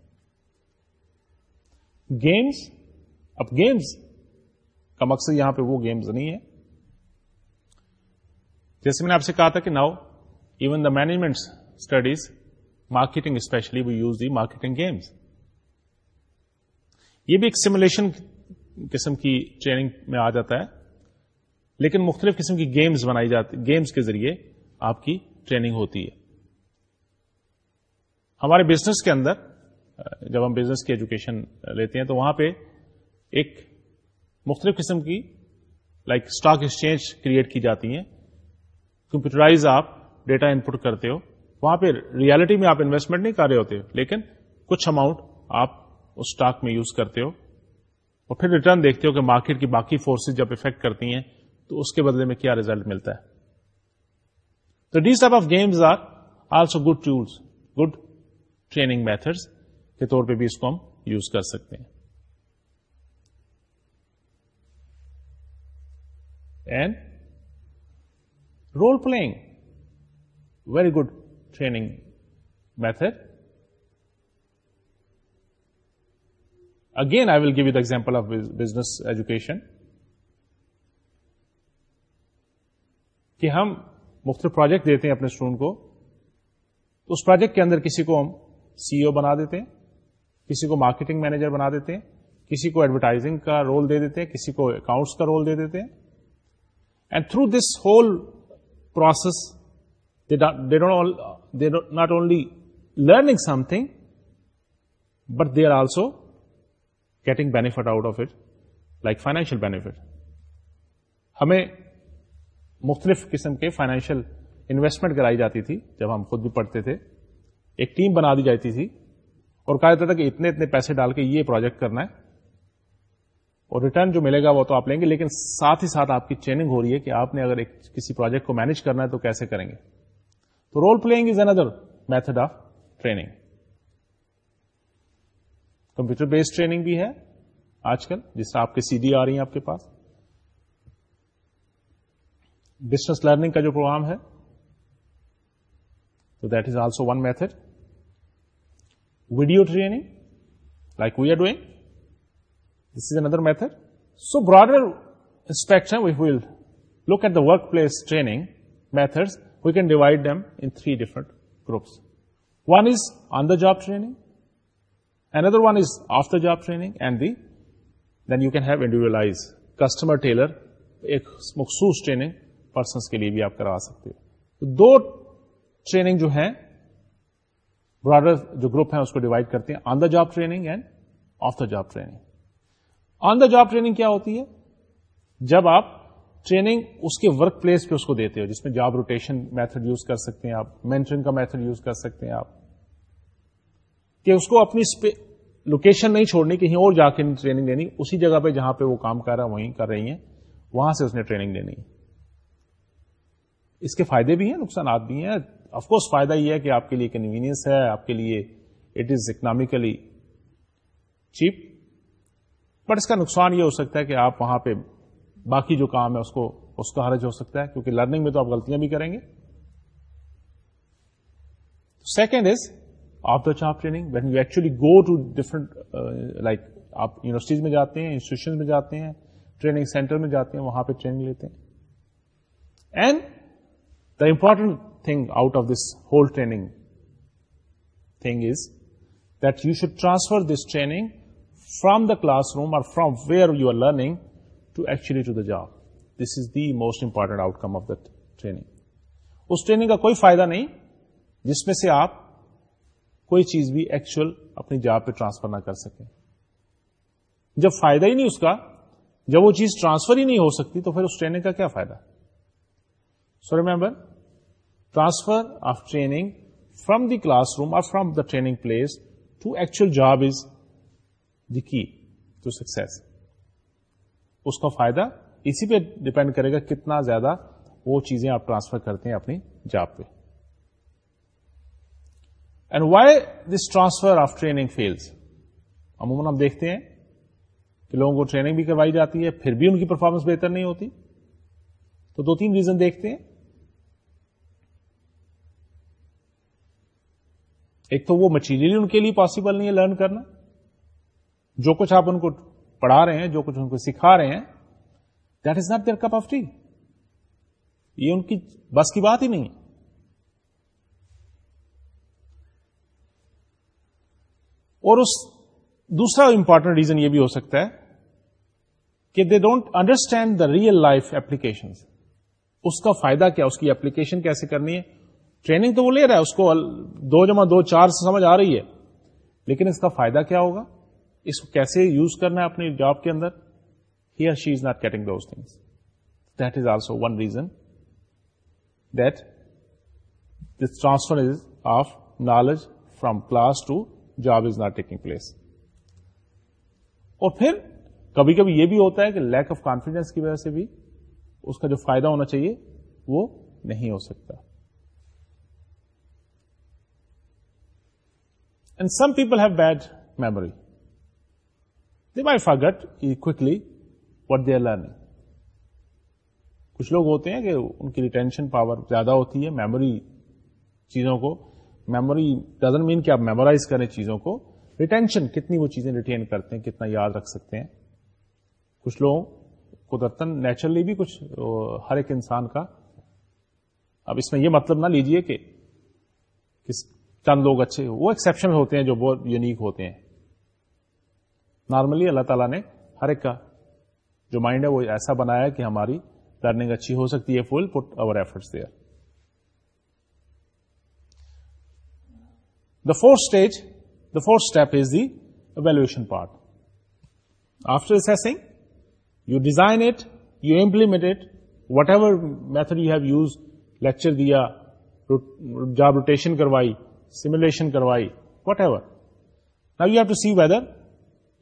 games اب گیمس کا مقصد یہاں پہ وہ گیمز نہیں ہے جیسے میں نے آپ سے کہا تھا کہ now even the management studies marketing especially we use the marketing games یہ بھی ایک سیمولیشن قسم کی ٹریننگ میں آ جاتا ہے لیکن مختلف قسم کی گیمز بنائی جاتی گیمز کے ذریعے آپ کی ٹریننگ ہوتی ہے ہمارے بزنس کے اندر جب ہم بزنس کی ایجوکیشن لیتے ہیں تو وہاں پہ ایک مختلف قسم کی لائک اسٹاک ایکسچینج کریٹ کی جاتی ہیں کمپیوٹرائز آپ ڈیٹا انپٹ کرتے ہو وہاں پہ ریالٹی میں آپ انویسٹمنٹ نہیں کر رہے ہوتے لیکن کچھ اماؤنٹ آپ اس اسٹاک میں یوز کرتے ہو اور پھر ریٹرن دیکھتے ہو کہ مارکیٹ کی باقی فورسز جب افیکٹ کرتی ہیں تو اس کے بدلے میں کیا ریزلٹ ملتا ہے تو these type of games are also good tools good training methods کے طور پہ بھی اس کو ہم یوز کر سکتے ہیں and role playing very good I method again I will example of business education کہ ہم مختلف پروجیکٹ دیتے ہیں اپنے اسٹوڈنٹ کو تو اس پروجیکٹ کے اندر کسی کو ہم سی او بنا دیتے ہیں کسی کو مارکیٹنگ مینیجر بنا دیتے ہیں کسی کو ایڈورٹائزنگ کا رول دے دیتے ہیں کسی کو اکاؤنٹس کا رول دے دیتے ہیں and through this whole process don't they not only learning something but they are also getting benefit out of it like financial benefit ہمیں مختلف قسم کے فائنینشیل انویسٹمنٹ کرائی جاتی تھی جب ہم خود بھی پڑھتے تھے ایک ٹیم بنا دی جاتی تھی اور کہا جاتا تھا کہ اتنے اتنے پیسے ڈال کے یہ پروجیکٹ کرنا ہے اور ریٹرن جو ملے گا وہ تو آپ لیں گے لیکن ساتھ ہی ساتھ آپ کی ٹریننگ ہو رہی ہے کہ آپ نے اگر ایک کسی پروجیکٹ کو مینج کرنا ہے تو کیسے کریں گے تو role playing is another method of training computer based training بھی ہے آج کل جس سے آپ کے سی ڈی آ رہی ہیں آپ کے پاس ڈسٹنس لرننگ کا جو پروگرام ہے تو that is also one method video training like we are doing this is another method so broader inspection we will look at the workplace training method we can divide them in three different groups one is on the job training and other one is after job training and they can have individual customer tailor ایک مخصوص training persons کے لیے بھی آپ کروا سکتے دو training جو ہیں براڈر جو گروپ ہیں اس کو ڈیوائڈ کرتے ہیں on the job training and the job training on the job training کیا ہوتی ہے جب آپ ٹریننگ اس کے ورک پلیس پہ اس کو دیتے ہو جس میں جاب روٹیشن میتھڈ یوز کر سکتے ہیں آپ آپ مینٹرنگ کا میتھڈ یوز کر سکتے ہیں کہ اس کو اپنی لوکیشن نہیں چھوڑنی کہیں اور جا کے ٹریننگ دینی اسی جگہ پہ پہ جہاں وہ کام کر رہا وہیں کر رہی ہیں وہاں سے اس نے ٹریننگ دینی اس کے فائدے بھی ہیں نقصانات بھی ہیں آف کورس فائدہ یہ ہے کہ آپ کے لیے کنوینئنس ہے آپ کے لیے it is economically cheap but اس کا نقصان یہ ہو سکتا ہے کہ آپ وہاں پہ باقی جو کام ہے اس کو اس کا حرج ہو سکتا ہے کیونکہ لرننگ میں تو آپ غلطیاں بھی کریں گے second is off the job training when you actually go to different like آپ یونیورسٹیز میں جاتے ہیں انسٹیٹیوشن میں جاتے ہیں ٹریننگ سینٹر میں جاتے ہیں وہاں پہ ٹریننگ لیتے ہیں and the important thing out of this whole training thing is that you should transfer this training from the classroom اور from where you are learning to actually to the job this is the most important outcome of the training us training کا کوئی فائدہ نہیں جس میں سے آپ کوئی چیز بھی ایکچوئل اپنی جاب پہ ٹرانسفر نہ کر سکیں جب فائدہ ہی نہیں اس کا جب وہ چیز ٹرانسفر ہی نہیں ہو سکتی تو پھر اس ٹریننگ کا کیا فائدہ so remember transfer of training from the classroom اور from the training place to actual job is the key to success اس کا فائدہ اسی پہ ڈپینڈ کرے گا کتنا زیادہ وہ چیزیں آپ ٹرانسفر کرتے ہیں اپنی جاب پہ and why this transfer of training fails عموماً ہم دیکھتے ہیں کہ لوگوں کو ٹریننگ بھی کروائی جاتی ہے پھر بھی ان کی پرفارمنس بہتر نہیں ہوتی تو دو تین ریزن دیکھتے ہیں ایک تو وہ مٹیریل ان کے لیے پاسبل نہیں ہے لرن کرنا جو کچھ آپ ان کو پڑھا رہے ہیں جو کچھ ان کو سکھا رہے ہیں that is not their cup of tea یہ ان کی بس کی بات ہی نہیں اور اس دوسرا امپورٹنٹ ریزن یہ بھی ہو سکتا ہے کہ they don't understand the real life application اس کا فائدہ کیا اس کی ایپلیکیشن کیسے کرنی ہے ٹریننگ تو وہ لے رہا ہے اس کو دو جمع دو چار سے سمجھ آ رہی ہے لیکن اس کا فائدہ کیا ہوگا اس کو کیسے یوز کرنا ہے اپنی جاب کے اندر ہی or she is not getting those things that is also one reason that this transfer is of knowledge from class to job is not taking place اور پھر کبھی کبھی یہ بھی ہوتا ہے کہ لیک آف کانفیڈینس کی وجہ سے بھی اس کا جو فائدہ ہونا چاہیے وہ نہیں ہو سکتا and some people have bad memory are what کچھ لوگ ہوتے ہیں کہ ان کی ریٹینشن پاور زیادہ ہوتی ہے میموری چیزوں کو میموری ڈزنٹ مین کہ آپ میمورائز کریں چیزوں کو ریٹینشن کتنی وہ چیزیں ریٹین کرتے ہیں کتنا یاد رکھ سکتے ہیں کچھ لوگوں قدرت نیچرلی بھی کچھ ہر ایک انسان کا اب اس میں یہ مطلب نہ لیجئے کہ چند لوگ اچھے وہ ایکسپشن ہوتے ہیں جو بہت یونیک ہوتے ہیں نارملی اللہ تعالیٰ نے ہر ایک کا جو مائنڈ ہے وہ ایسا بنایا کہ ہماری لرننگ اچھی ہو سکتی ہے full put our efforts there the fourth stage the fourth step is the evaluation part after you design it you implement it whatever method you have used lecture دیا جاب روٹیشن کروائی simulation کروائی whatever now you have to see whether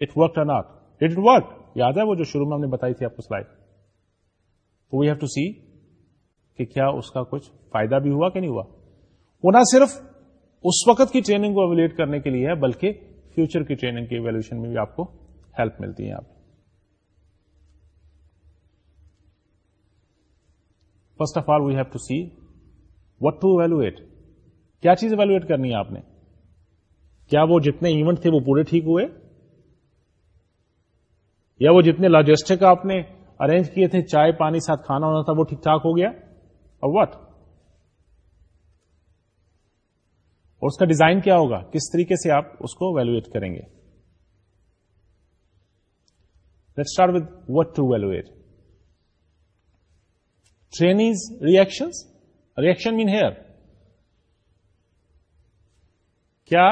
not it work یاد ہے وہ جو شروع میں ہم نے بتائی تھی آپ کو سلائڈ تو وی ہیو ٹو سی کہ کیا اس کا کچھ فائدہ بھی ہوا کہ نہیں ہوا وہ نہ صرف اس وقت کی ٹریننگ کو اویلیٹ کرنے کے لیے ہے بلکہ فیوچر کی ٹریننگ کی ایویلوشن میں بھی آپ کو ہیلپ ملتی ہے آپ first of all we have to see what to evaluate کیا چیز ایویلویٹ کرنی ہے آپ نے کیا وہ جتنے ایونٹ تھے وہ پورے ٹھیک ہوئے یا وہ جتنے لاجسٹک آپ نے ارینج کیے تھے چائے پانی ساتھ کھانا ہونا تھا وہ ٹھیک ٹھاک ہو گیا اب وٹ اور اس کا ڈیزائن کیا ہوگا کس طریقے سے آپ اس کو ویلویٹ کریں گے let start what to evaluate trainees reaction reaction mean here کیا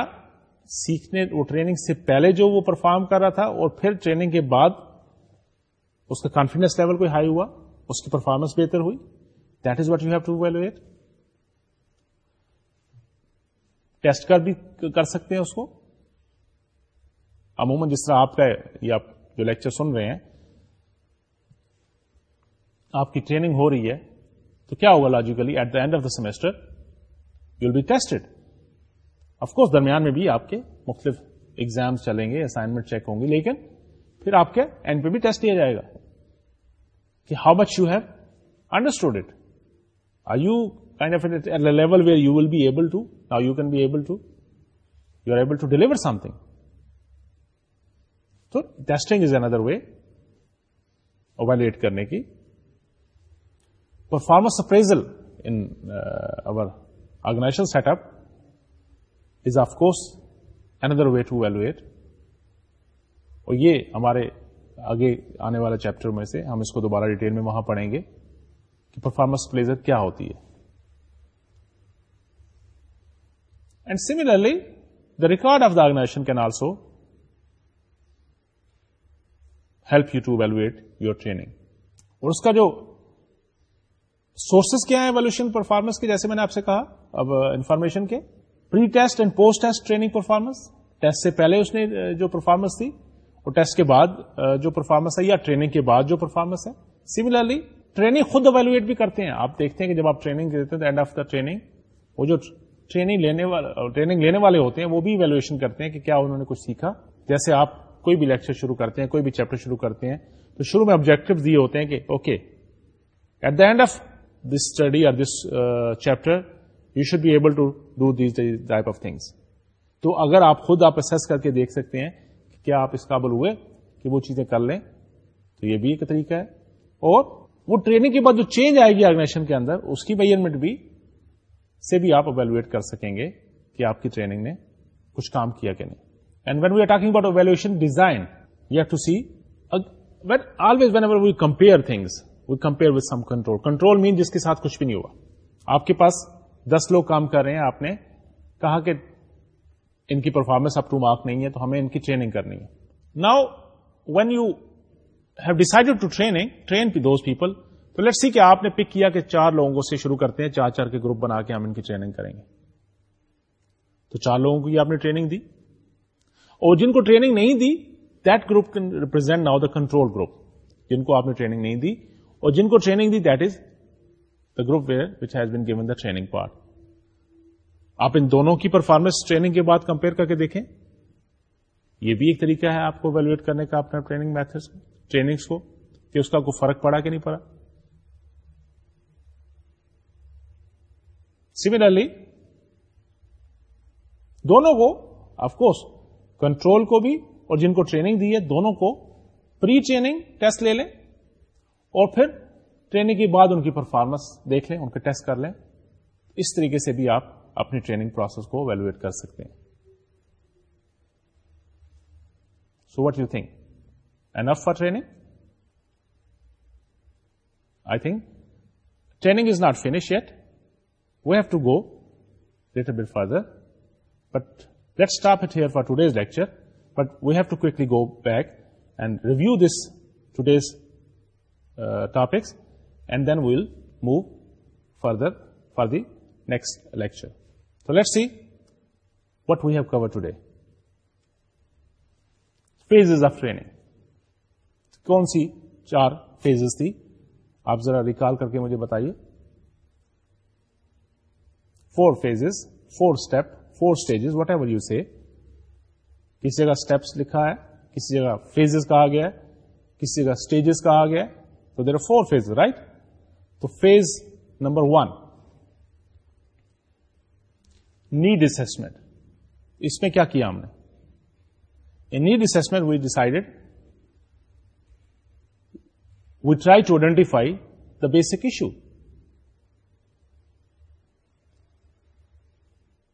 سیکھنے اور ٹریننگ سے پہلے جو وہ پرفارم کر رہا تھا اور پھر ٹریننگ کے بعد اس کا کانفیڈینس لیول کوئی ہائی ہوا اس کی پرفارمنس بہتر ہوئی that is what you have to evaluate test کر بھی کر سکتے ہیں اس کو عموماً جس طرح آپ کا یا آپ جو لیکچر سن رہے ہیں آپ کی ٹریننگ ہو رہی ہے تو کیا ہوگا logically at the end of the semester you be tested of course درمیان میں بھی آپ کے مختلف ایگزامس چلیں گے اسائنمنٹ چیک ہوں گے لیکن پھر آپ کے اینڈ پہ بھی ٹیسٹ کیا جائے گا کہ how much you have understood it or you kind of level where you will be able to now you can be able to you are able to deliver something تو testing is another way evaluate کرنے کی performance appraisal in organization set up of course course way to to evaluate اور یہ ہمارے آگے آنے والے chapter میں سے ہم اس کو دوبارہ ڈیٹیل میں وہاں پڑھیں گے کہ پرفارمنس پلیزر کیا ہوتی ہے and similarly the record of the organization can also help you to evaluate your training اور اس کا جو سورسز کیا ہیں پرفارمنس کے جیسے میں نے آپ سے کہا اب انفارمیشن uh, کے pre test and post test test training performance سے پہلے اس نے جو پرفارمنس تھی اور ٹیسٹ کے بعد جو پرفارمنس ہے یا ٹریننگ کے بعد جو پرفارمنس ہے سملرلی ٹریننگ خود اویلویٹ بھی کرتے ہیں آپ دیکھتے ہیں کہ جب آپ ٹریننگ دیتے ہیں تو اینڈ آف دا ٹریننگ وہ جو ٹریننگ لینے والے ہوتے ہیں وہ بھی ایویلویشن کرتے ہیں کہ کیا انہوں نے کچھ سیکھا جیسے آپ کوئی بھی لیکچر شروع کرتے ہیں کوئی بھی چیپٹر شروع کرتے ہیں تو شروع میں آبجیکٹو دیے ہوتے ہیں کہ okay at the end of this study اور this chapter you should be able to do these type of things تو اگر آپ خود آپ اسس کر کے دیکھ سکتے ہیں کہ کیا آپ اس قابل ہوئے کہ وہ چیزیں کر لیں تو یہ بھی ایک طریقہ ہے اور وہ ٹریننگ کے بعد جو چینج آئے گی آرگنائزیشن کے اندر اس کی میئرمنٹ بھی سے بھی آپ اویلویٹ کر سکیں گے کہ آپ کی ٹریننگ نے کچھ کام کیا کہ نہیں and when we are talking about evaluation design you have to see when when always ever we compare things we compare with some control control mean جس کے ساتھ کچھ بھی نہیں ہوا آپ کے پاس دس لوگ کام کر رہے ہیں آپ نے کہا کہ ان کی پرفارمنس اپ ٹو مارک نہیں ہے تو ہمیں ان کی ٹریننگ کرنی ہے now when you have decided to training train those people تو لیٹ سی کہ آپ نے پک کیا کہ چار لوگوں سے شروع کرتے ہیں چار چار کے گروپ بنا کے ہم ان کی ٹریننگ کریں گے تو چار لوگوں کو آپ نے ٹریننگ دی اور جن کو ٹریننگ نہیں دی that group can represent now the control group جن کو آپ نے ٹریننگ نہیں دی اور جن کو training the that is group where which has been given the training part آپ ان دونوں کی پرفارمنس ٹریننگ کے بعد کمپیئر کر کے دیکھیں یہ بھی ایک طریقہ ہے آپ کو ویلویٹ کرنے کا اپنا ٹریننگ میتھڈ کو کہ اس کا کوئی فرق پڑا کہ نہیں پڑا سملرلی دونوں کو آف کورس کنٹرول کو بھی اور جن کو ٹریننگ دی ہے دونوں کو پری ٹریننگ ٹیسٹ لے لیں اور پھر ٹریننگ کے بعد ان کی پرفارمنس دیکھ لیں ان کا ٹیسٹ کر لیں اس طریقے سے بھی آپ اپنی ٹریننگ پروسیس کو ویلویٹ کر سکتے ہیں so what you think and if for training I think training is not finish at we have to go let but further but let stop it here for today's lecture but we have to quickly go back and review this today's topics and then we'll move further for the next lecture تو let see what we have cover today phases of training کون سی چار فیزز تھی آپ ذرا recall کر کے مجھے بتائیے four phases four step four stages whatever you see کسی جگہ اسٹیپس لکھا ہے کسی جگہ فیزز کہا گیا ہے کسی جگہ اسٹیجز کہا گیا ہے تو there are four phase right تو phase number one need assessment اس میں کیا کیا ہم نے need assessment we decided we try to identify the basic issue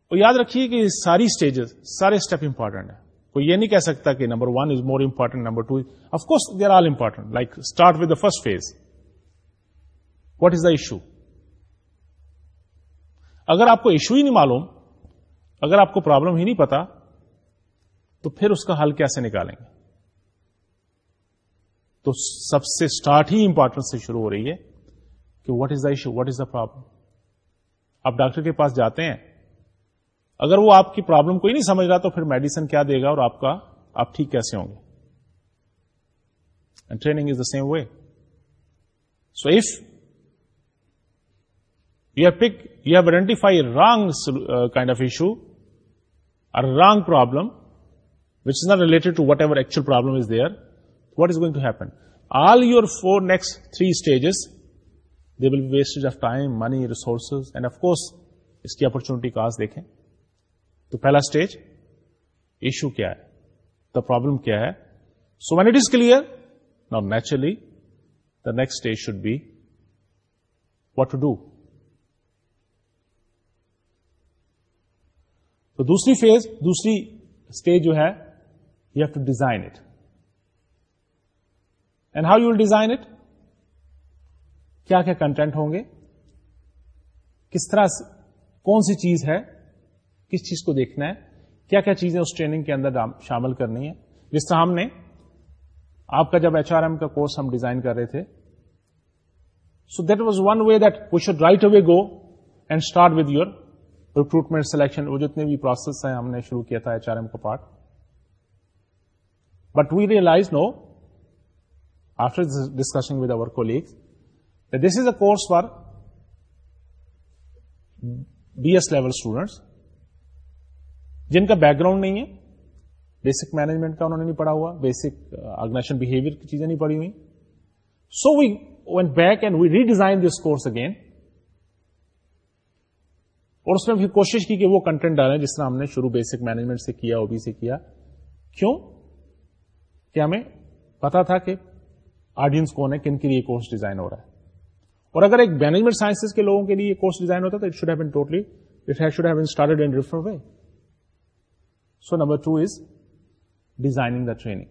اور یاد رکھیے کہ ساری اسٹیجز سارے اسٹیپ امپورٹنٹ ہے کوئی یہ نہیں کہہ سکتا کہ number one is more important number two of course they are all important like start with the first phase what is the issue اگر آپ کو ایشو ہی نہیں معلوم اگر آپ کو پرابلم ہی نہیں پتا تو پھر اس کا حل کیسے نکالیں گے تو سب سے اسٹارٹ ہی امپورٹنس سے شروع ہو رہی ہے کہ what is the issue what is the problem آپ ڈاکٹر کے پاس جاتے ہیں اگر وہ آپ کی پرابلم کوئی نہیں سمجھ رہا تو پھر میڈیسن کیا دے گا اور آپ کا آپ ٹھیک کیسے ہوں گے training is the same way so if pick you have identify wrong kind of issue or wrong problem which is not related to whatever actual problem is there what is going to happen all your four next three stages they will be waste of time money resources and of course اس کی opportunity کو دیکھیں تو پہلا stage issue کیا ہے دا problem کیا ہے so when it is clear نا naturally the next stage should be what to do تو دوسری فیز دوسری اسٹیج جو ہے you have to design it and how you will design it کیا کیا کنٹینٹ ہوں گے کس طرح کون سی چیز ہے کس چیز کو دیکھنا ہے کیا کیا چیزیں اس ٹریننگ کے اندر شامل کرنی ہے جس طرح ہم نے آپ کا جب ایچ آر ایم کا کورس ہم ڈیزائن کر رہے تھے so that was one way that we should right away go and start with your recruitment selection وہ جتنے بھی پروسیس ہیں ہم نے شروع کیا تھا ایچ آر ایم کا part but we realize now after discussion with our colleagues this is a course for B S level students جن کا بیک گراؤنڈ نہیں ہے بیسک مینجمنٹ کا انہوں نے نہیں پڑھا ہوا بیسک آرگنائزیشن بہیویئر کی چیزیں نہیں پڑھی ہوئی so we went back and we redesign this course again اور اس نے کوشش کی کہ وہ کنٹینٹ ڈالیں جس طرح ہم نے شروع بیسک مینجمنٹ سے کیا او بی سے کیا کیوں کیا ہمیں پتا تھا کہ آڈینس کون ہے کن کے لیے کورس ڈیزائن ہو رہا ہے اور اگر ایک مینجمنٹ سائنسز کے لوگوں کے لیے کورس ڈیزائن ہوتا تو it it should should have have totally in way so number two is designing the training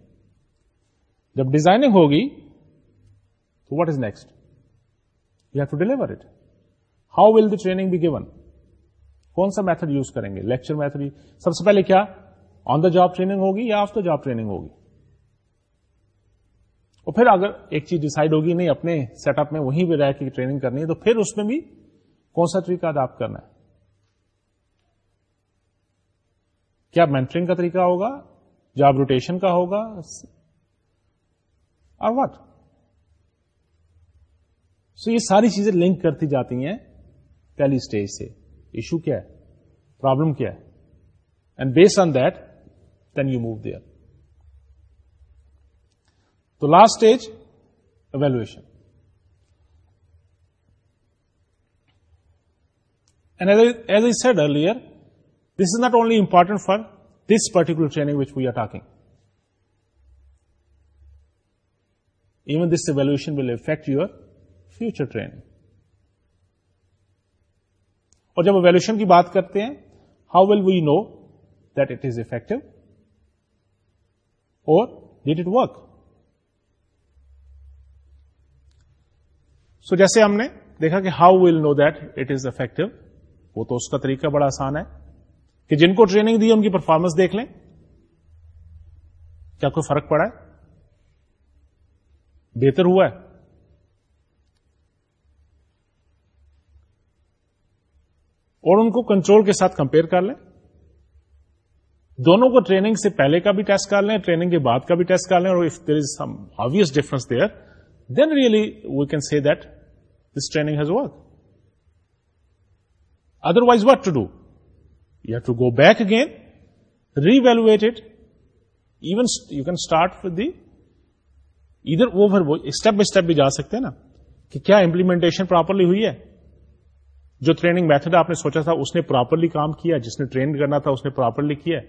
جب ڈیزائننگ ہوگی تو what is next you have to deliver it how will the training be given کون سا method use کریں گے lecture method سب سے پہلے کیا آن دا جاب ٹریننگ ہوگی یا آف دا جاب ٹریننگ ہوگی اور پھر اگر ایک چیز ڈسائڈ ہوگی نہیں اپنے سیٹ اپ میں وہیں بھی رہ کے ٹریننگ کرنی ہے تو پھر اس میں بھی کون سا طریقہ کرنا ہے کیا مینٹرنگ کا طریقہ ہوگا جاب روٹیشن کا ہوگا اور واٹ سو یہ ساری چیزیں لنک کرتی جاتی ہیں پہلی اسٹیج سے ایشو کیا ہے پرابلم کیا ہے and base on that then you move there to last stage evaluation and as I said earlier this is not only important for this particular training which we are talking even this evaluation will affect your future training اور جب evaluation کی بات کرتے ہیں how will we know that it is effective اور that it work so جیسے ہم نے دیکھا کہ how will know that it is effective وہ تو اس کا طریقہ بڑا آسان ہے کہ جن کو ٹریننگ دی ان کی پرفارمنس دیکھ لیں کیا کوئی فرق پڑا ہے بہتر ہوا ہے اور ان کو کنٹرول کے ساتھ کمپیئر کر لیں دونوں کو ٹریننگ سے پہلے کا بھی ٹیسٹ کر لیں ٹریننگ کے بعد کا بھی ٹیسٹ کر لیں اور if there is some obvious difference there then really we can see that this training has work otherwise what to do you have to go back again it even you can start with the other over step وہ by step بھی جا سکتے ہیں نا کہ کیا implementation properly ہوئی ہے جو ٹریننگ میتھڈ آپ نے سوچا تھا اس نے پراپرلی کام کیا جس نے ٹرین کرنا تھا اس نے پراپرلی کیا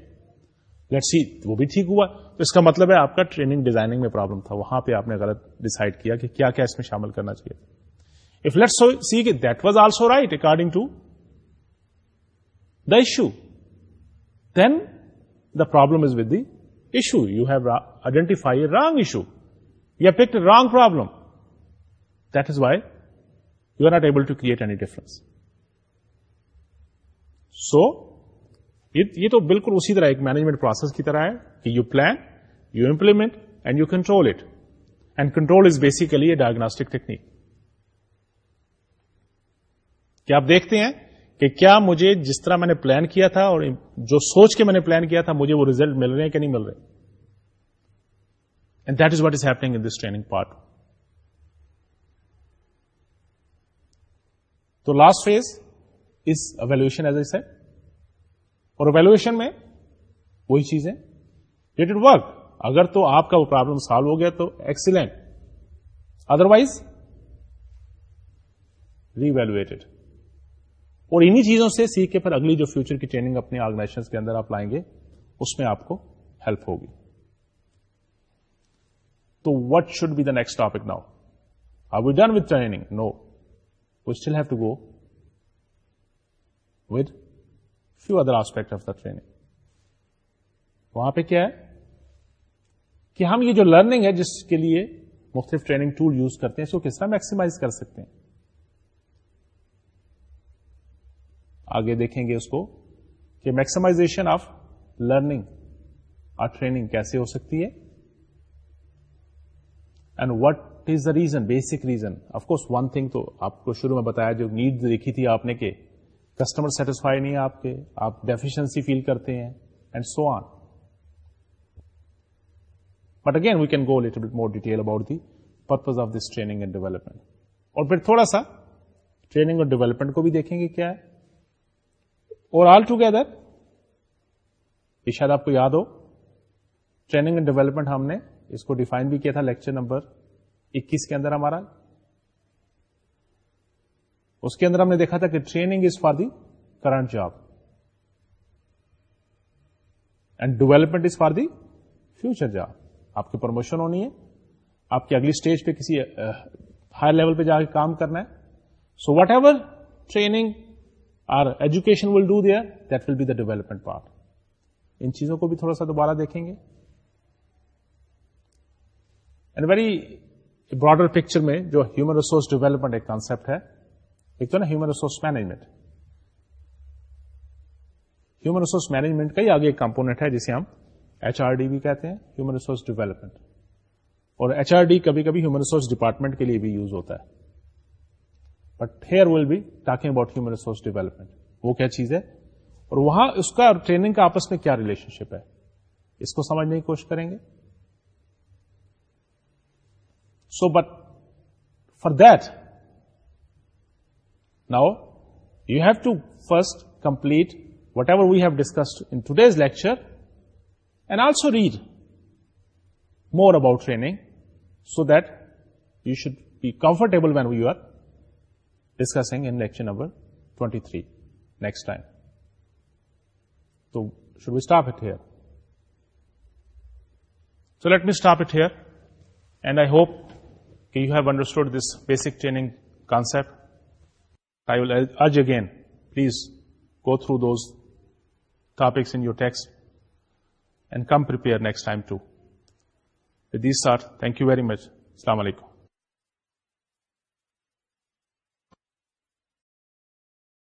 لیٹ سی وہ بھی ٹھیک ہوا تو اس کا مطلب ہے آپ کا ٹریننگ ڈیزائننگ میں پرابلم تھا وہاں پہ آپ نے غلط ڈسائڈ کیا کہ کیا کیا اس میں شامل کرنا چاہیے if let so see was also right according to the issue then the problem is with the issue you have identify wrong issue you pick wrong problem that is why you are not able to create any difference so یہ تو بالکل اسی طرح ایک management process کی طرح ہے کہ you plan you implement and you control it and control is a diagnostic technique کیا آپ دیکھتے ہیں کہ کیا مجھے جس طرح میں نے پلان کیا تھا اور جو سوچ کے میں نے پلان کیا تھا مجھے وہ ریزلٹ مل رہے ہیں کہ نہیں مل رہے and that is what is happening in this training part تو last phase evaluation as I said. اور evaluation میں وہی چیزیں ڈیٹ اٹ ورک اگر تو آپ کا وہ پرابلم سالو ہو گیا تو ایکسیلینٹ ادروائز ریویلویٹڈ اور انہیں چیزوں سے سیکھ کے پھر اگلی جو فیوچر کی ٹریننگ اپنے آرگنائزیشن کے اندر آپ لائیں گے اس میں آپ کو ہیلپ ہوگی تو what should be the next topic now I we done with training now we still have to go few other aspect of the training وہاں پہ کیا ہے کہ ہم یہ جو لرننگ ہے جس کے لیے مختلف ٹریننگ ٹول یوز کرتے ہیں اس کو کس طرح میکسیمائز کر سکتے ہیں آگے دیکھیں گے اس کو کہ میکسیمائزیشن آف لرننگ اور ٹریننگ کیسے ہو سکتی ہے and what is the reason basic reason of course course one thing تو آپ کو شروع میں بتایا جو نیڈ دیکھی تھی آپ نے کہ کسٹمر سیٹسفائی نہیں آپ کے آپ ڈیفیشنسی فیل کرتے ہیں and so on but again we can go little bit more detail about the purpose of this training and development اور پھر تھوڑا سا ٹریننگ اور ڈیولپمنٹ کو بھی دیکھیں گے کیا ہے اور آل ٹوگیدر یہ شاید آپ کو یاد ہو ٹریننگ اینڈ ڈیولپمنٹ ہم نے اس کو ڈیفائن بھی کیا تھا لیکچر نمبر اکیس کے اندر ہمارا اس کے اندر ہم نے دیکھا تھا کہ training is for the current job and development is for the future job آپ کی پروموشن ہونی ہے آپ کی اگلی اسٹیج پہ کسی ہائی لیول پہ جا کے کام کرنا ہے so whatever training or education will do there that will be the development part ان چیزوں کو بھی تھوڑا سا دوبارہ دیکھیں گے اینڈ ویری براڈر پکچر میں جو ہیومن ریسورس ڈیولپمنٹ ایک کانسپٹ ہے ایک تو نا human resource management human resource management کا ہی آگے کمپونیٹ ہے جسے ہم ایچ آر ڈی بھی کہتے ہیں human human resource resource development اور ایچ آر ڈی کبھی کبھی ڈپارٹمنٹ کے لیے بھی یوز ہوتا ہے but here will be talking about human resource development وہ کیا چیز ہے اور وہاں اس کا اور ٹریننگ کا آپس میں کیا ریلیشن شپ ہے اس کو سمجھنے کی کوشش کریں گے so but for that Now, you have to first complete whatever we have discussed in today's lecture and also read more about training so that you should be comfortable when we are discussing in lecture number 23 next time. So, should we stop it here? So, let me stop it here, and I hope you have understood this basic training concept. We'll help it again please go through those topics in your text and come prior next time to ways sir thank you very much السلام علیکم